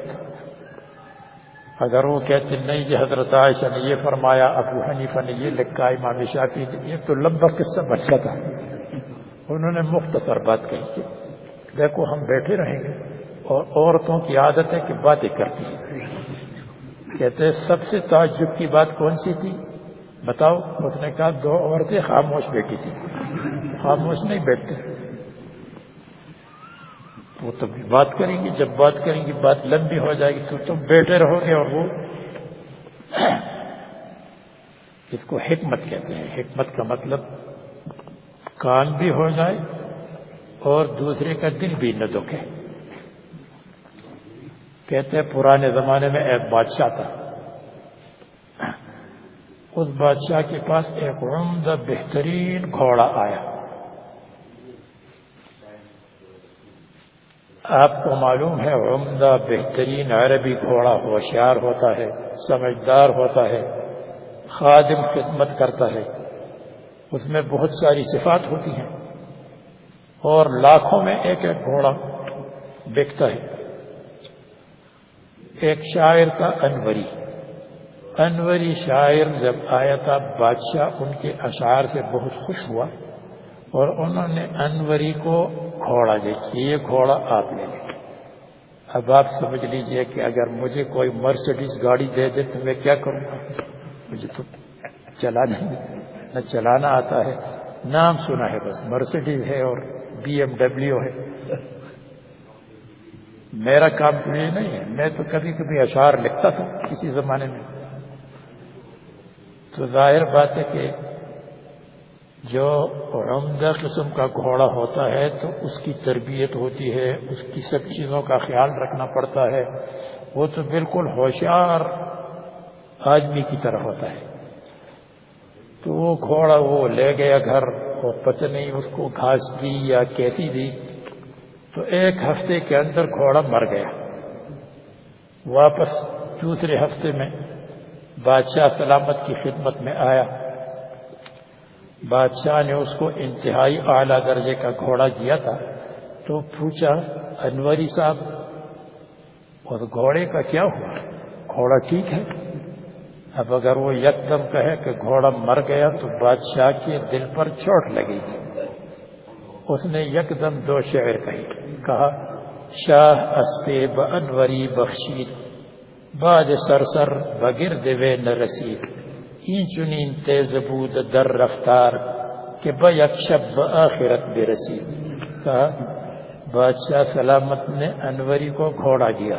اگر وہ کہتے، نہیں جی حضرت عائشہ نے یہ فرمایا، ابو حنیفہ نے یہ لکھا، امام شافی نے یہ، تو لمبا قصہ بچ جاتا۔ انہوں نے مختصر بات کہی کہ دیکھو ہم بیٹھے رہیں گے اور عورتوں کی عادت ہے کہ باتیں کرتی ہیں۔ کہتے سب سے تعجب کی بات کون سی تھی؟ بتاؤ، اس نے کہا، دو عورتیں خاموش بیٹھی تھی خاموش نہیں بیٹھتے۔ وہ تو بات کریں گی جب بات کریں گی بات لمبی ہو جائے گی، تو تم بیٹھے رہو گے اور وہ اس کو حکمت کہتے ہیں۔ حکمت کا مطلب کام بھی ہو جائے اور دوسرے کا دل بھی نہ دکھے۔ کہتے ہیں پرانے زمانے میں ایک بادشاہ تھا۔ اس بادشاہ کے پاس ایک عمدہ بہترین گھوڑا آیا۔ آپ کو معلوم ہے عمدہ بہترین عربی گھوڑا ہوشیار ہوتا ہے، سمجھدار ہوتا ہے، خادم خدمت کرتا ہے۔ اس میں بہت ساری صفات ہوتی ہیں۔ اور لاکھوں میں ایک ایک گھوڑا بکتا ہے۔ ایک شاعر کا انوری۔ انوری شاعر جب آیا تھا، بادشاہ ان کے اشعار سے بہت خوش ہوا اور انہوں نے انوری کو گھوڑا دے یہ گھوڑا آپ لے لیں۔ اب آپ سمجھ لیجیے کہ اگر مجھے کوئی مرسڈیز گاڑی دے دے تو میں کیا کروں؟ گا مجھے تو چلا نہیں نہ چلانا آتا ہے، نام سنا ہے بس۔ مرسڈیز ہے اور بی ایم ڈبلیو ہے۔ میرا کام تو یہ نہیں ہے۔ میں تو کبھی کبھی اشعار لکھتا تھا کسی زمانے میں۔ تو ظاہر بات ہے کہ جو عمدہ قسم کا گھوڑا ہوتا ہے تو اس کی تربیت ہوتی ہے، اس کی سب چیزوں کا خیال رکھنا پڑتا ہے۔ وہ تو بالکل ہوشیار آدمی کی طرح ہوتا ہے۔ تو وہ گھوڑا وہ لے گیا گھر۔ اور پتہ نہیں اس کو گھاس دی یا کیسی دی۔ تو ایک ہفتے کے اندر گھوڑا مر گیا۔ واپس دوسرے ہفتے میں بادشاہ سلامت کی خدمت میں آیا۔ بادشاہ نے اس کو انتہائی اعلیٰ درجے کا گھوڑا دیا تھا۔ تو پوچھا، انوری صاحب اور گھوڑے کا کیا ہوا؟ گھوڑا ٹھیک ہے؟ اب اگر وہ یکدم کہے کہ گھوڑا مر گیا تو بادشاہ کے دل پر چوٹ لگے گی۔ اس نے یکدم دو شعر کہی۔ کہا، شاہ اسپے انوری بخشید، باد سر سر بگر نہ رسید۔ این چنین تیز بود در رفتار کہ با یک شب آخرت برسید کہا، بادشاہ سلامت نے انوری کو گھوڑا دیا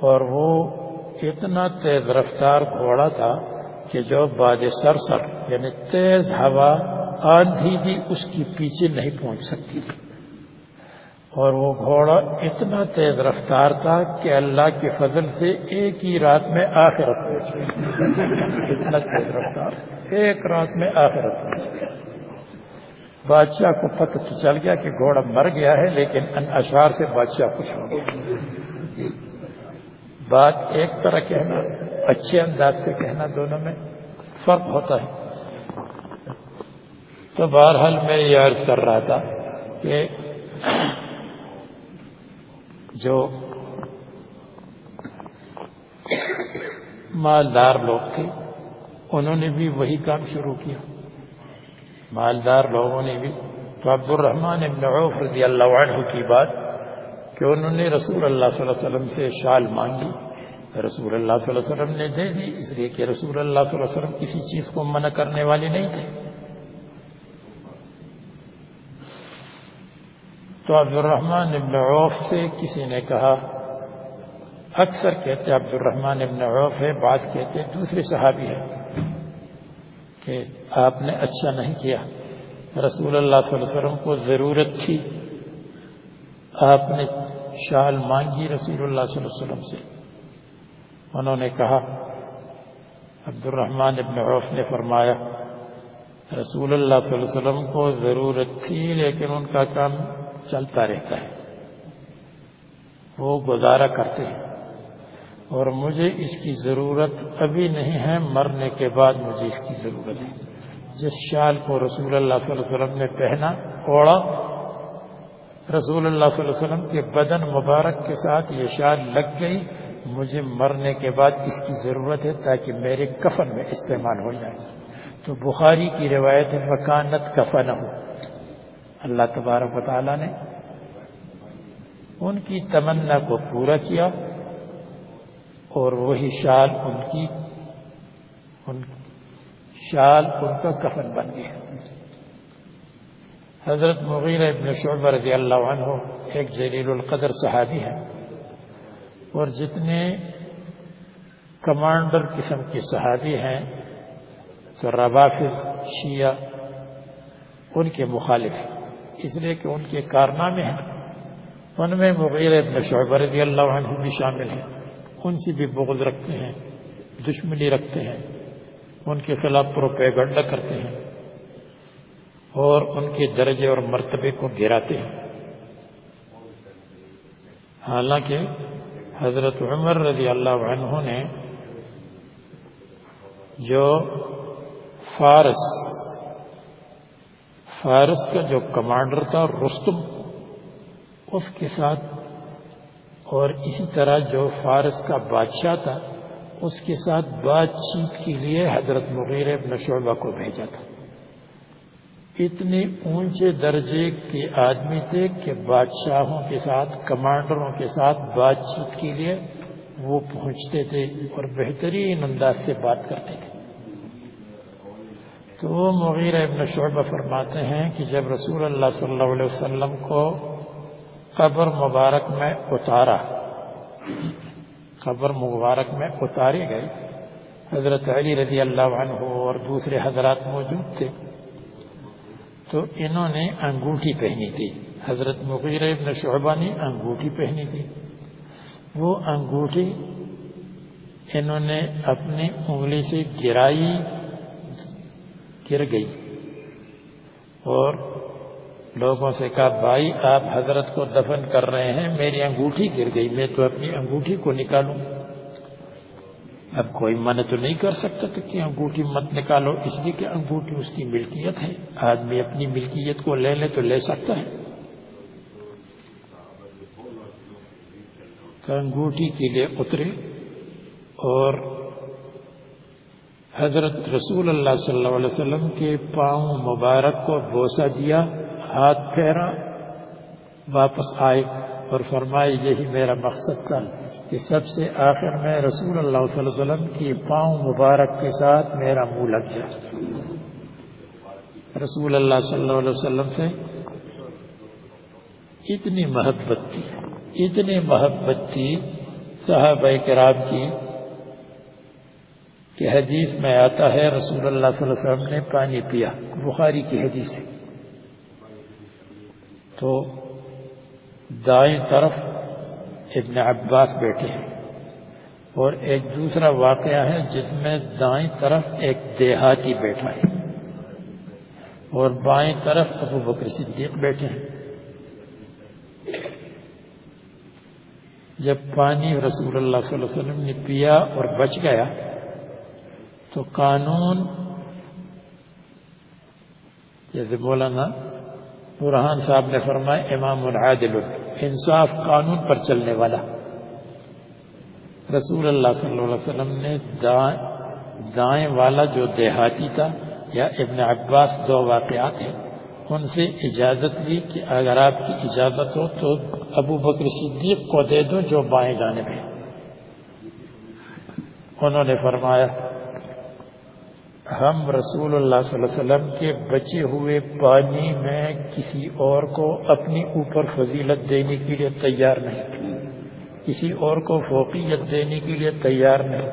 اور وہ اتنا تیز رفتار گھوڑا تھا کہ جو باد سر سر یعنی تیز ہوا آندھی بھی اس کی پیچھے نہیں پہنچ سکتی اور وہ گھوڑا اتنا تیز رفتار تھا کہ اللہ کے فضل سے ایک ہی رات میں آخرت پہنچ گئی۔ اتنا تیز رفتار۔ ایک رات میں آخرت پہنچ گیا بادشاہ کو پتہ تو چل گیا کہ گھوڑا مر گیا ہے، لیکن ان اشعار سے بادشاہ خوش ہو گیا بات ایک طرح کہنا، اچھے انداز سے کہنا دونوں میں فرق ہوتا ہے۔ تو بہرحال میں یہ عرض کر رہا تھا کہ جو مالدار لوگ تھے، انہوں نے بھی وہی کام شروع کیا۔ مالدار لوگوں نے بھی، تو عبد الرحمن ابن عوف رضی اللہ عنہ کی بات کہ انہوں نے رسول اللہ صلی اللہ علیہ وسلم سے شال مانگی، رسول اللہ صلی اللہ علیہ وسلم نے دے دی، اس لیے کہ رسول اللہ صلی اللہ علیہ وسلم کسی چیز کو منع کرنے والے نہیں تھے۔ تو عبد الرحمن ابن عوف سے کسی نے کہا، اکثر کہتے عبد الرحمن ابن عوف ہے، بعض کہتے دوسرے صحابی ہے کہ آپ نے اچھا نہیں کیا۔ رسول اللہ صلی اللہ علیہ وسلم کو ضرورت تھی آپ نے شال مانگی رسول اللہ صلی اللہ علیہ وسلم سے۔ انہوں نے کہا عبد الرحمن ابن عوف نے فرمایا، رسول اللہ صلی اللہ علیہ وسلم کو ضرورت تھی لیکن ان کا کام چلتا رہتا ہے۔ وہ گزارا کرتے ہیں۔ اور مجھے اس کی ضرورت ابھی نہیں ہے، مرنے کے بعد مجھے اس کی ضرورت ہے۔ جس شال کو رسول اللہ صلی اللہ علیہ وسلم نے پہنا، اوڑا رسول اللہ صلی اللہ علیہ وسلم کے بدن مبارک کے ساتھ یہ شال لگ گئی۔ مجھے مرنے کے بعد اس کی ضرورت ہے تاکہ میرے کفن میں استعمال ہو جائے۔ تو بخاری کی روایت ہے مکانت کفن ہو اللہ تبارک و تعالیٰ نے ان کی تمنا کو پورا کیا اور وہی شال ان کی، ان شال ان کا کفن بن گیا۔ حضرت مغیر ابن شعبہ رضی اللہ عنہ ایک جلیل القدر صحابی ہے اور جتنے کمانڈر قسم کے صحابی ہیں تو روافظ شیعہ، ان کے مخالف اس لیے کہ ان کے کارنامے ہیں۔ ان میں مغیر ابن شعبہ رضی اللہ عنہ بھی شامل ہیں۔ ان سے بھی بغض رکھتے ہیں، دشمنی رکھتے ہیں۔ ان کے خلاف پروپیگنڈا کرتے ہیں۔ اور ان کے درجے اور مرتبے کو گراتے ہیں۔ حالانکہ حضرت عمر رضی اللہ عنہ نے جو فارس فارس کا جو کمانڈر تھا، رستم، اس کے ساتھ اور اسی طرح جو فارس کا بادشاہ تھا، اس کے ساتھ بات چیت کے لیے حضرت مغیر ابن شعبہ کو بھیجا تھا۔ اتنے اونچے درجے کے آدمی تھے کہ بادشاہوں کے ساتھ، کمانڈروں کے ساتھ بات چیت کے لیے وہ پہنچتے تھے اور بہترین انداز سے بات کرتے تھے۔ تو وہ مغیر ابن شعبہ فرماتے ہیں کہ جب رسول اللہ صلی اللہ علیہ وسلم کو قبر مبارک میں اتارا، قبر مبارک میں اتارے گئے حضرت علی رضی اللہ عنہ اور دوسرے حضرات موجود تھے۔ تو انہوں نے انگوٹھی پہنی تھی۔ حضرت مغیر ابن شعبہ نے انگوٹھی پہنی تھی۔ وہ انگوٹھی انہوں نے اپنی انگلی سے گرائی، گر گئی۔ اور لوگوں سے کہا، بھائی، آپ حضرت کو دفن کر رہے ہیں، میری انگوٹھی گر گئی، میں تو اپنی انگوٹھی کو نکالوں۔ اب کوئی من تو نہیں کر سکتا کہ انگوٹھی مت نکالو، اس لیے کہ انگوٹھی اس کی ملکیت ہے۔ آدمی اپنی ملکیت کو لے لے تو لے سکتا ہے۔ تو انگوٹھی کے لیے اترے اور حضرت رسول اللہ صلی اللہ علیہ وسلم کے پاؤں مبارک کو بوسا دیا، ہاتھ پھیرا، واپس آئے۔ اور فرمائے یہی میرا مقصد تھا کہ سب سے آخر میں رسول اللہ صلی اللہ علیہ وسلم کی پاؤں مبارک کے ساتھ میرا منہ لگ جائے۔ رسول اللہ صلی اللہ علیہ وسلم سے اتنی محبت تھی، اتنی محبت تھی صحابہ کرام کی کہ حدیث میں آتا ہے، رسول اللہ صلی اللہ علیہ وسلم نے پانی پیا۔ بخاری کی حدیث ہے۔ تو دائیں طرف ابن عباس بیٹھے ہیں اور ایک دوسرا واقعہ ہے جس میں دائیں طرف ایک دیہاتی بیٹھا ہے اور بائیں طرف ابو بکر صدیق بیٹھے ہیں۔ جب پانی رسول اللہ صلی اللہ علیہ وسلم نے پیا اور بچ گیا تو قانون جیسے بولا نا برحان صاحب نے فرمایا، امام العادل انصاف قانون پر چلنے والا۔ رسول اللہ صلی اللہ علیہ وسلم نے دائیں والا جو دیہاتی تھا یا ابن عباس دو واقعات ہیں، ان سے اجازت لی کہ اگر آپ کی اجازت ہو تو ابو بکر صدیق کو دے دو جو بائیں جانے میں انہوں نے فرمایا ہم رسول اللہ صلی اللہ علیہ وسلم کے بچے ہوئے پانی میں کسی اور کو اپنی اوپر فضیلت دینے کے لیے تیار نہیں کسی اور کو فوقیت دینے کے لیے تیار نہیں۔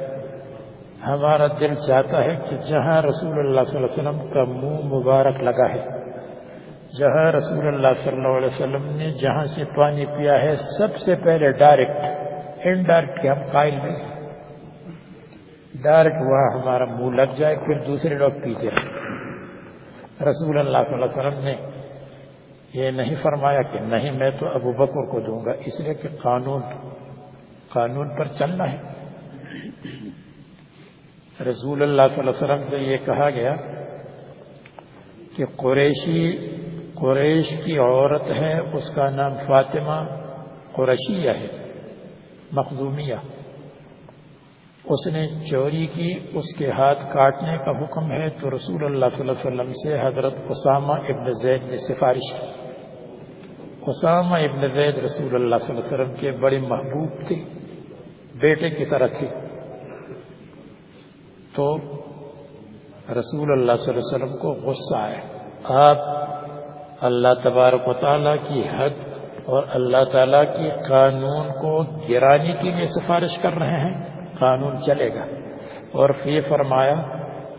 ہمارا دل چاہتا ہے کہ جہاں رسول اللہ صلی اللہ علیہ وسلم کا منہ مبارک لگا ہے، جہاں رسول اللہ صلی اللہ علیہ وسلم نے جہاں سے پانی پیا ہے، سب سے پہلے ڈائریکٹ، انڈائریکٹ کے ہم قائل میں ڈائریکٹ وہاں ہمارا منہ لگ جائے، پھر دوسرے لوگ پیتے رسول اللہ صلی اللہ علیہ وسلم نے یہ نہیں فرمایا کہ نہیں، میں تو ابو بکر کو دوں گا، اس لیے کہ قانون قانون پر چلنا ہے۔ رسول اللہ صلی اللہ علیہ وسلم سے یہ کہا گیا کہ قریشی، قریش کی عورت ہے، اس کا نام فاطمہ قرشیہ ہے مخدومیہ اس نے چوری کی، اس کے ہاتھ کاٹنے کا حکم ہے تو رسول اللہ صلی اللہ علیہ وسلم سے حضرت اسامہ ابن زید نے سفارش کی۔ اسامہ ابن زید رسول اللہ صلی اللہ علیہ وسلم کے بڑے محبوب تھے، بیٹے کی طرح تھے۔ تو رسول اللہ صلی اللہ علیہ وسلم کو غصہ آئے آپ اللہ تبارک و تعالیٰ کی حد اور اللہ تعالیٰ کی قانون کو گرانے کے لیے سفارش کر رہے ہیں۔ قانون چلے گا۔ اور فی فرمایا،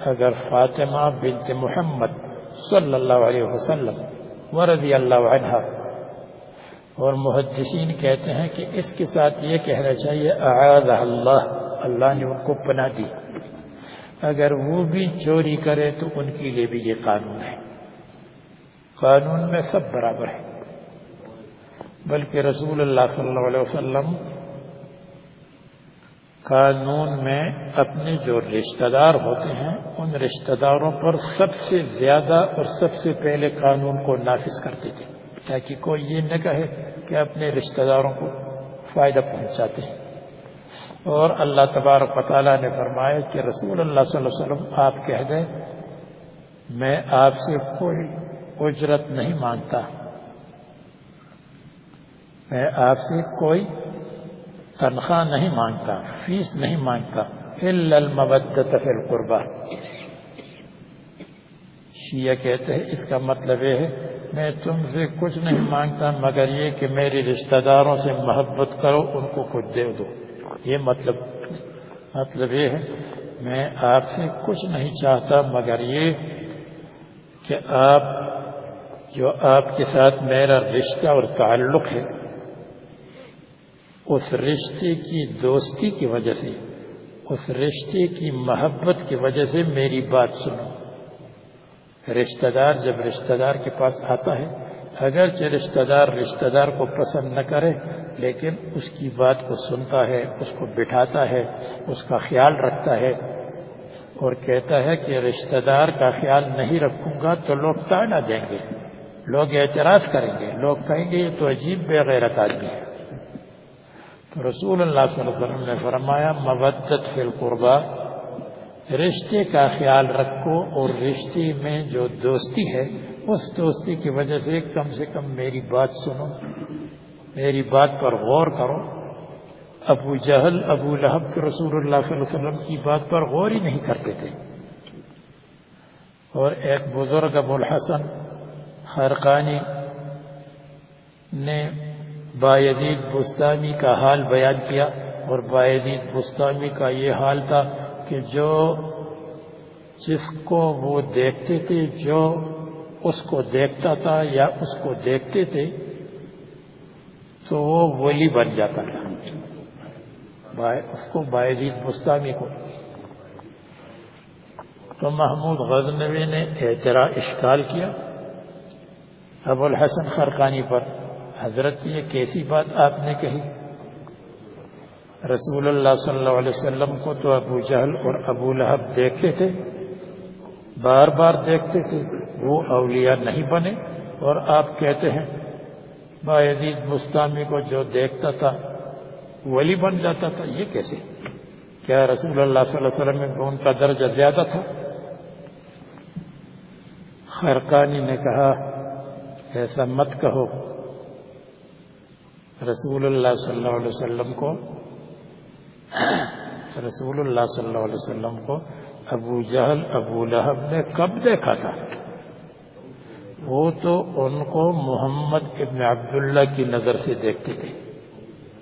اگر فاطمہ بنت محمد صلی اللہ علیہ وسلم ورضی اللہ عنہ، اور محدثین کہتے ہیں کہ اس کے ساتھ یہ کہنا چاہیے اعاذ اللہ اللہ نے ان کو پناہ دی۔ اگر وہ بھی چوری کرے تو ان کے لیے بھی یہ قانون ہے۔ قانون میں سب برابر ہے۔ بلکہ رسول اللہ صلی اللہ علیہ وسلم قانون میں اپنے جو رشتہ دار ہوتے ہیں، ان رشتہ داروں پر سب سے زیادہ اور سب سے پہلے قانون کو نافذ کرتے تھے، تاکہ کوئی یہ نہ کہے کہ اپنے رشتہ داروں کو فائدہ پہنچاتے ہیں۔ اور اللہ تبارک و تعالیٰ نے فرمایا کہ رسول اللہ صلی اللہ علیہ وسلم آپ کہہ دیں، میں آپ سے کوئی اجرت نہیں مانگتا۔ میں آپ سے کوئی تنخواہ نہیں مانگتا، فیس نہیں مانگتا المبدت فی القربہ۔ شیعہ کہتے ہیں، اس کا مطلب یہ ہے، میں تم سے کچھ نہیں مانگتا، مگر یہ کہ میری رشتہ داروں سے محبت کرو، ان کو کچھ دے دو۔ یہ مطلب مطلب یہ ہے، میں آپ سے کچھ نہیں چاہتا، مگر یہ کہ آپ، جو آپ کے ساتھ میرا رشتہ اور تعلق ہے اس رشتے کی دوستی کی وجہ سے، اس رشتے کی محبت کی وجہ سے میری بات سنو۔ رشتہ دار جب رشتہ دار کے پاس آتا ہے، اگرچہ رشتہ دار رشتہ دار کو پسند نہ کرے، لیکن اس کی بات کو سنتا ہے، اس کو بٹھاتا ہے، اس کا خیال رکھتا ہے اور کہتا ہے کہ رشتہ دار کا خیال نہیں رکھوں گا تو لوگ تانا دیں گے، لوگ اعتراض کریں گے، لوگ کہیں گے یہ تو عجیب بے غیرت آدمی ہے۔ رسول اللہ صلی اللہ علیہ وسلم نے فرمایا مبت فی القربہ، رشتے کا خیال رکھو اور رشتے میں جو دوستی ہے، اس دوستی کی وجہ سے کم سے کم میری بات سنو، میری بات پر غور کرو۔ ابو جہل، ابو لہب کے رسول اللہ صلی اللہ علیہ وسلم کی بات پر غور ہی نہیں کرتے تھے۔ اور ایک بزرگ ابو الحسن خرقانی نے بایدید بستانی کا حال بیان کیا اور بایدید بستانی کا یہ حال تھا کہ جو جس کو وہ دیکھتے تھے، جو اس کو دیکھتا تھا یا اس کو دیکھتے تھے، تو وہ ولی بن جاتا تھا۔ اس کو باعدید مستانی کو۔ تو محمود غزنوی نے اعترا اشکال کیا۔ ابو الحسن خرقانی پر۔ حضرت یہ کیسی بات آپ نے کہی؟ رسول اللہ صلی اللہ علیہ وسلم کو تو ابو جہل اور ابو لہب دیکھتے تھے، بار بار دیکھتے تھے، وہ اولیاء نہیں بنے اور آپ کہتے ہیں باعدید مستانی کو جو دیکھتا تھا، ولی بن جاتا تھا، یہ کیسے؟ کیا رسول اللہ صلی اللہ علیہ وسلم میں ان کا درجہ زیادہ تھا؟ خرقانی نے کہا، ایسا مت کہو۔ رسول اللہ صلی اللہ علیہ وسلم کو رسول اللہ صلی اللہ علیہ وسلم کو ابو جہل ابو لہب نے کب دیکھا تھا وہ تو ان کو محمد ابن عبداللہ کی نظر سے دیکھتے تھے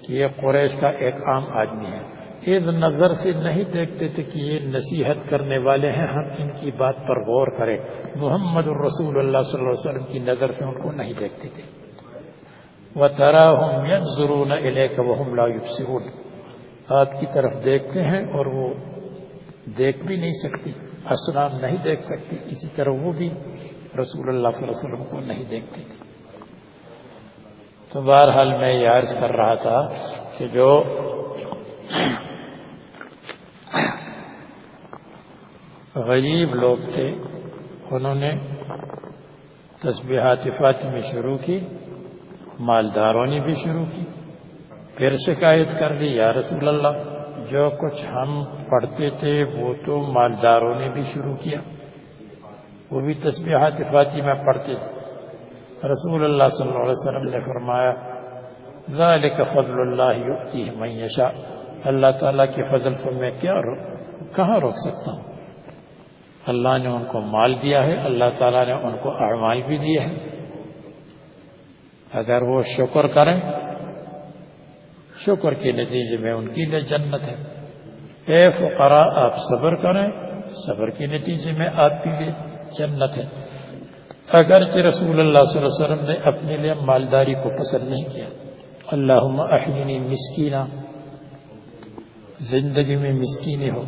کہ یہ قریش کا ایک عام آدمی ہے۔ اس نظر سے نہیں دیکھتے تھے کہ یہ نصیحت کرنے والے ہیں، ہم ان کی بات پر غور کریں۔ محمد الرسول اللہ صلی اللہ علیہ وسلم کی نظر سے ان کو نہیں دیکھتے تھے۔ وہ ترا ہوں ضرور لا يبصرون۔ آپ کی طرف دیکھتے ہیں اور وہ دیکھ بھی نہیں سکتی اسلام نہیں دیکھ سکتی، کسی طرح وہ بھی رسول اللہ صلی اللہ علیہ وسلم کو نہیں دیکھتی تھی تو بہرحال میں یہ عرض کر رہا تھا کہ جو غریب لوگ تھے، انہوں نے تسبیحات فاطمی شروع کی۔ مالداروں نے بھی شروع کی۔ پھر شکایت کر لی یا رسول اللہ، جو کچھ ہم پڑھتے تھے، وہ تو مالداروں نے بھی شروع کیا۔ وہ بھی تسبیحات فاطمہ پڑھتے تھے۔ رسول اللہ صلی اللہ علیہ وسلم نے فرمایا، ذالک فضل اللہ من یشاء اللہ تعالیٰ کے فضل سے میں کیا کہاں روک سکتا ہوں؟ اللہ نے ان کو مال دیا ہے، اللہ تعالیٰ نے ان کو اعمال بھی دیے ہیں۔ اگر وہ شکر کریں، شکر کے نتیجے میں ان کے لیے جنت ہے۔ اے فقراء، آپ صبر کریں، صبر کے نتیجے میں آپ کے لیے جنت ہے۔ اگرچہ رسول اللہ صلی اللہ علیہ وسلم نے اپنے لیے مالداری کو پسند نہیں کیا۔ اللہم احینی مسکینہ زندگی میں مسکینی ہو۔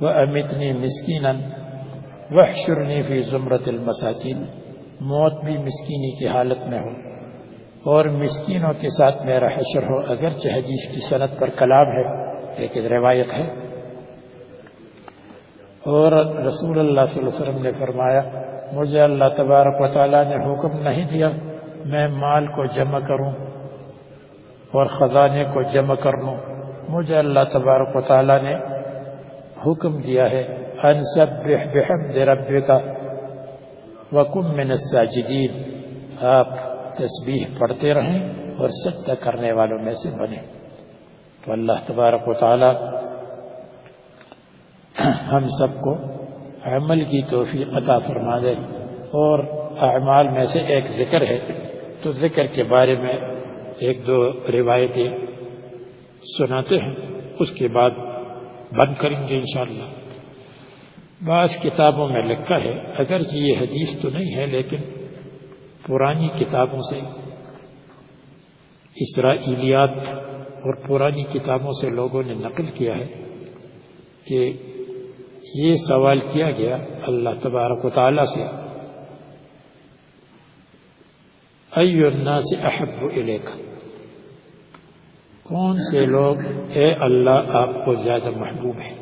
وہ امتنی مسکینا وحشرنی فی زمرت المساکین۔ موت بھی مسکینی کی حالت میں ہو۔ اور مسکینوں کے ساتھ میرا حشر ہو، اگرچہ حدیث کی صنعت پر کلام ہے، لیکن روایت ہے۔ اور رسول اللہ صلی اللہ علیہ وسلم نے فرمایا، مجھے اللہ تبارک و تعالیٰ نے حکم نہیں دیا، میں مال کو جمع کروں اور خزانے کو جمع کر لوں۔ مجھے اللہ تبارک و تعالیٰ نے حکم دیا ہے ان سبح بحمد ربک وکم من الساجدین۔ آپ تسبیح پڑھتے رہیں اور سجدہ کرنے والوں میں سے بنے تو اللہ تبارک و تعالی ہم سب کو عمل کی توفیق عطا فرما دے۔ اور اعمال میں سے ایک ذکر ہے، تو ذکر کے بارے میں ایک دو روایتیں سناتے ہیں۔ اس کے بعد بند کریں گے انشاءاللہ۔ بعض کتابوں میں لکھا ہے، اگرچہ یہ حدیث تو نہیں ہے، لیکن پرانی کتابوں سے اسرائیلیات اور پرانی کتابوں سے لوگوں نے نقل کیا ہے کہ یہ سوال کیا گیا اللہ تبارک و تعالی سے، ایو الناس احب الیک؟ کون سے لوگ اے اللہ آپ کو زیادہ محبوب ہے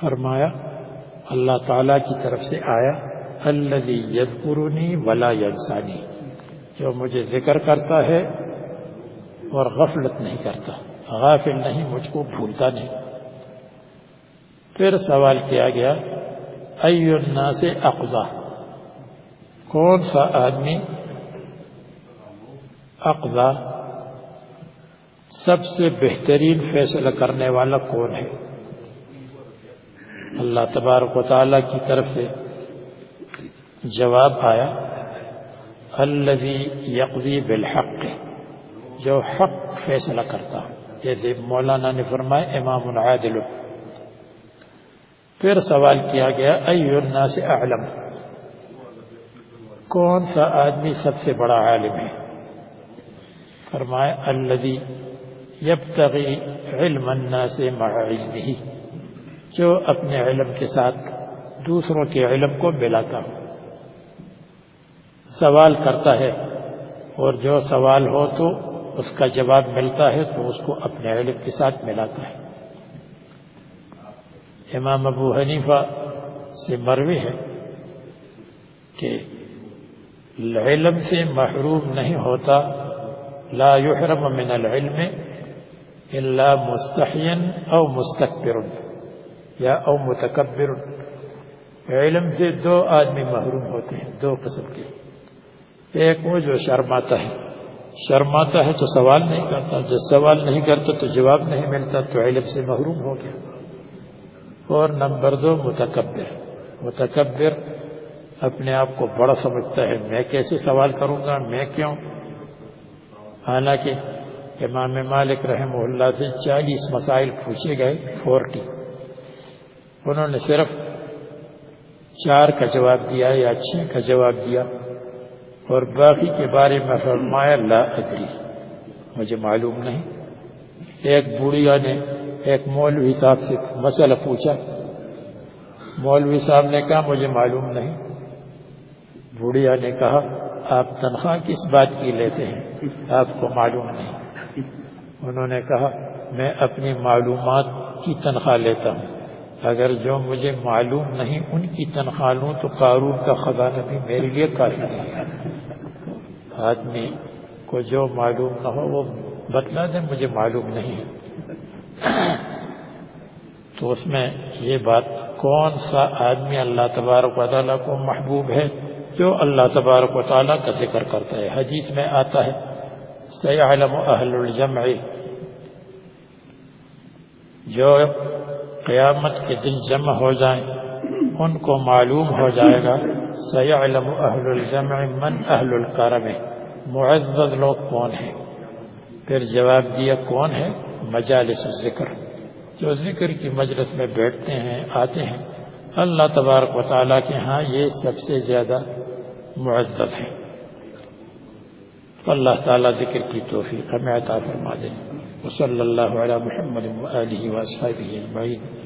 فرمایا، اللہ تعالی کی طرف سے آیا الذي يذكرني ولا ينساني۔ جو مجھے ذکر کرتا ہے اور غفلت نہیں کرتا، غافل نہیں، مجھ کو بھولتا نہیں۔ پھر سوال کیا گیا ای الناس اقضا؟ کون سا آدمی اقضا؟ سب سے بہترین فیصلہ کرنے والا کون ہے؟ اللہ تبارک و تعالی کی طرف سے۔ جواب آیا، الذي يقضي بالحق، جو حق فیصلہ کرتا۔ جیسے مولانا نے فرمایا، امام العادل۔ پھر سوال کیا گیا، ایو الناس اعلم؟ کون سا آدمی سب سے بڑا عالم ہے؟ فرمایا، الذي يبتغي علم الناس مع علمه، جو اپنے علم کے ساتھ دوسروں کے علم کو ملاتا ہو۔ سوال کرتا ہے اور جو سوال ہو تو اس کا جواب ملتا ہے تو اس کو اپنے علم کے ساتھ ملاتا ہے۔ امام ابو حنیفہ سے مروی ہے کہ علم سے محروم نہیں ہوتا، لا يحرم من العلم الا مستحین او مستقبر یا او متکبر۔ علم سے دو آدمی محروم ہوتے ہیں، دو قسم کے۔ ایک وہ جو شرماتا ہے۔ شرماتا ہے تو سوال نہیں کرتا۔ جب سوال نہیں کرتا تو جواب نہیں ملتا، تو علم سے محروم ہو گیا۔ اور نمبر دو، متکبر۔ متکبر اپنے آپ کو بڑا سمجھتا ہے۔ میں کیسے سوال کروں گا؟ میں کیوں؟ حالانکہ امام مالک رحمہ اللہ سے چالیس مسائل پوچھے گئے، فورٹی۔ انہوں نے صرف چار کا جواب دیا یا چھ کا جواب دیا۔ اور باقی کے بارے میں فرمایا، لا ادری۔ مجھے معلوم نہیں۔ ایک بوڑھیا نے ایک مولوی صاحب سے مسئلہ پوچھا۔ مولوی صاحب نے کہا، مجھے معلوم نہیں۔ بوڑھیا نے کہا، آپ تنخواہ کس بات کی لیتے ہیں؟ آپ کو معلوم نہیں۔ انہوں نے کہا، میں اپنی معلومات کی تنخواہ لیتا ہوں۔ اگر جو مجھے معلوم نہیں، ان کی تنخواہ لوں تو قارون کا خزانہ بھی میرے لیے کافی نہیں۔ ہے آدمی کو جو معلوم نہ ہو، وہ بتلا دے، مجھے معلوم نہیں ہے۔ تو اس میں یہ بات، کون سا آدمی اللہ تبارک و تعالیٰ کو محبوب ہے جو اللہ تبارک و تعالیٰ کا ذکر کرتا ہے؟ حدیث میں آتا ہے، سیعلم اہل الجمع۔ جو قیامت کے دن جمع ہو جائیں، ان کو معلوم ہو جائے گا۔ سیعلم اہل الجمع من اہل الکرم معزز لوگ کون ہیں؟ پھر جواب دیا، کون ہے مجالس ذکر جو ذکر کی مجلس میں بیٹھتے ہیں، آتے ہیں۔ اللہ تبارک و تعالیٰ کے ہاں یہ سب سے زیادہ معزز ہے اللہ تعالیٰ ذکر کی توفیق ہمیں عطا فرما دیں وصلی اللہ علی محمد و آلہ و اجمعین۔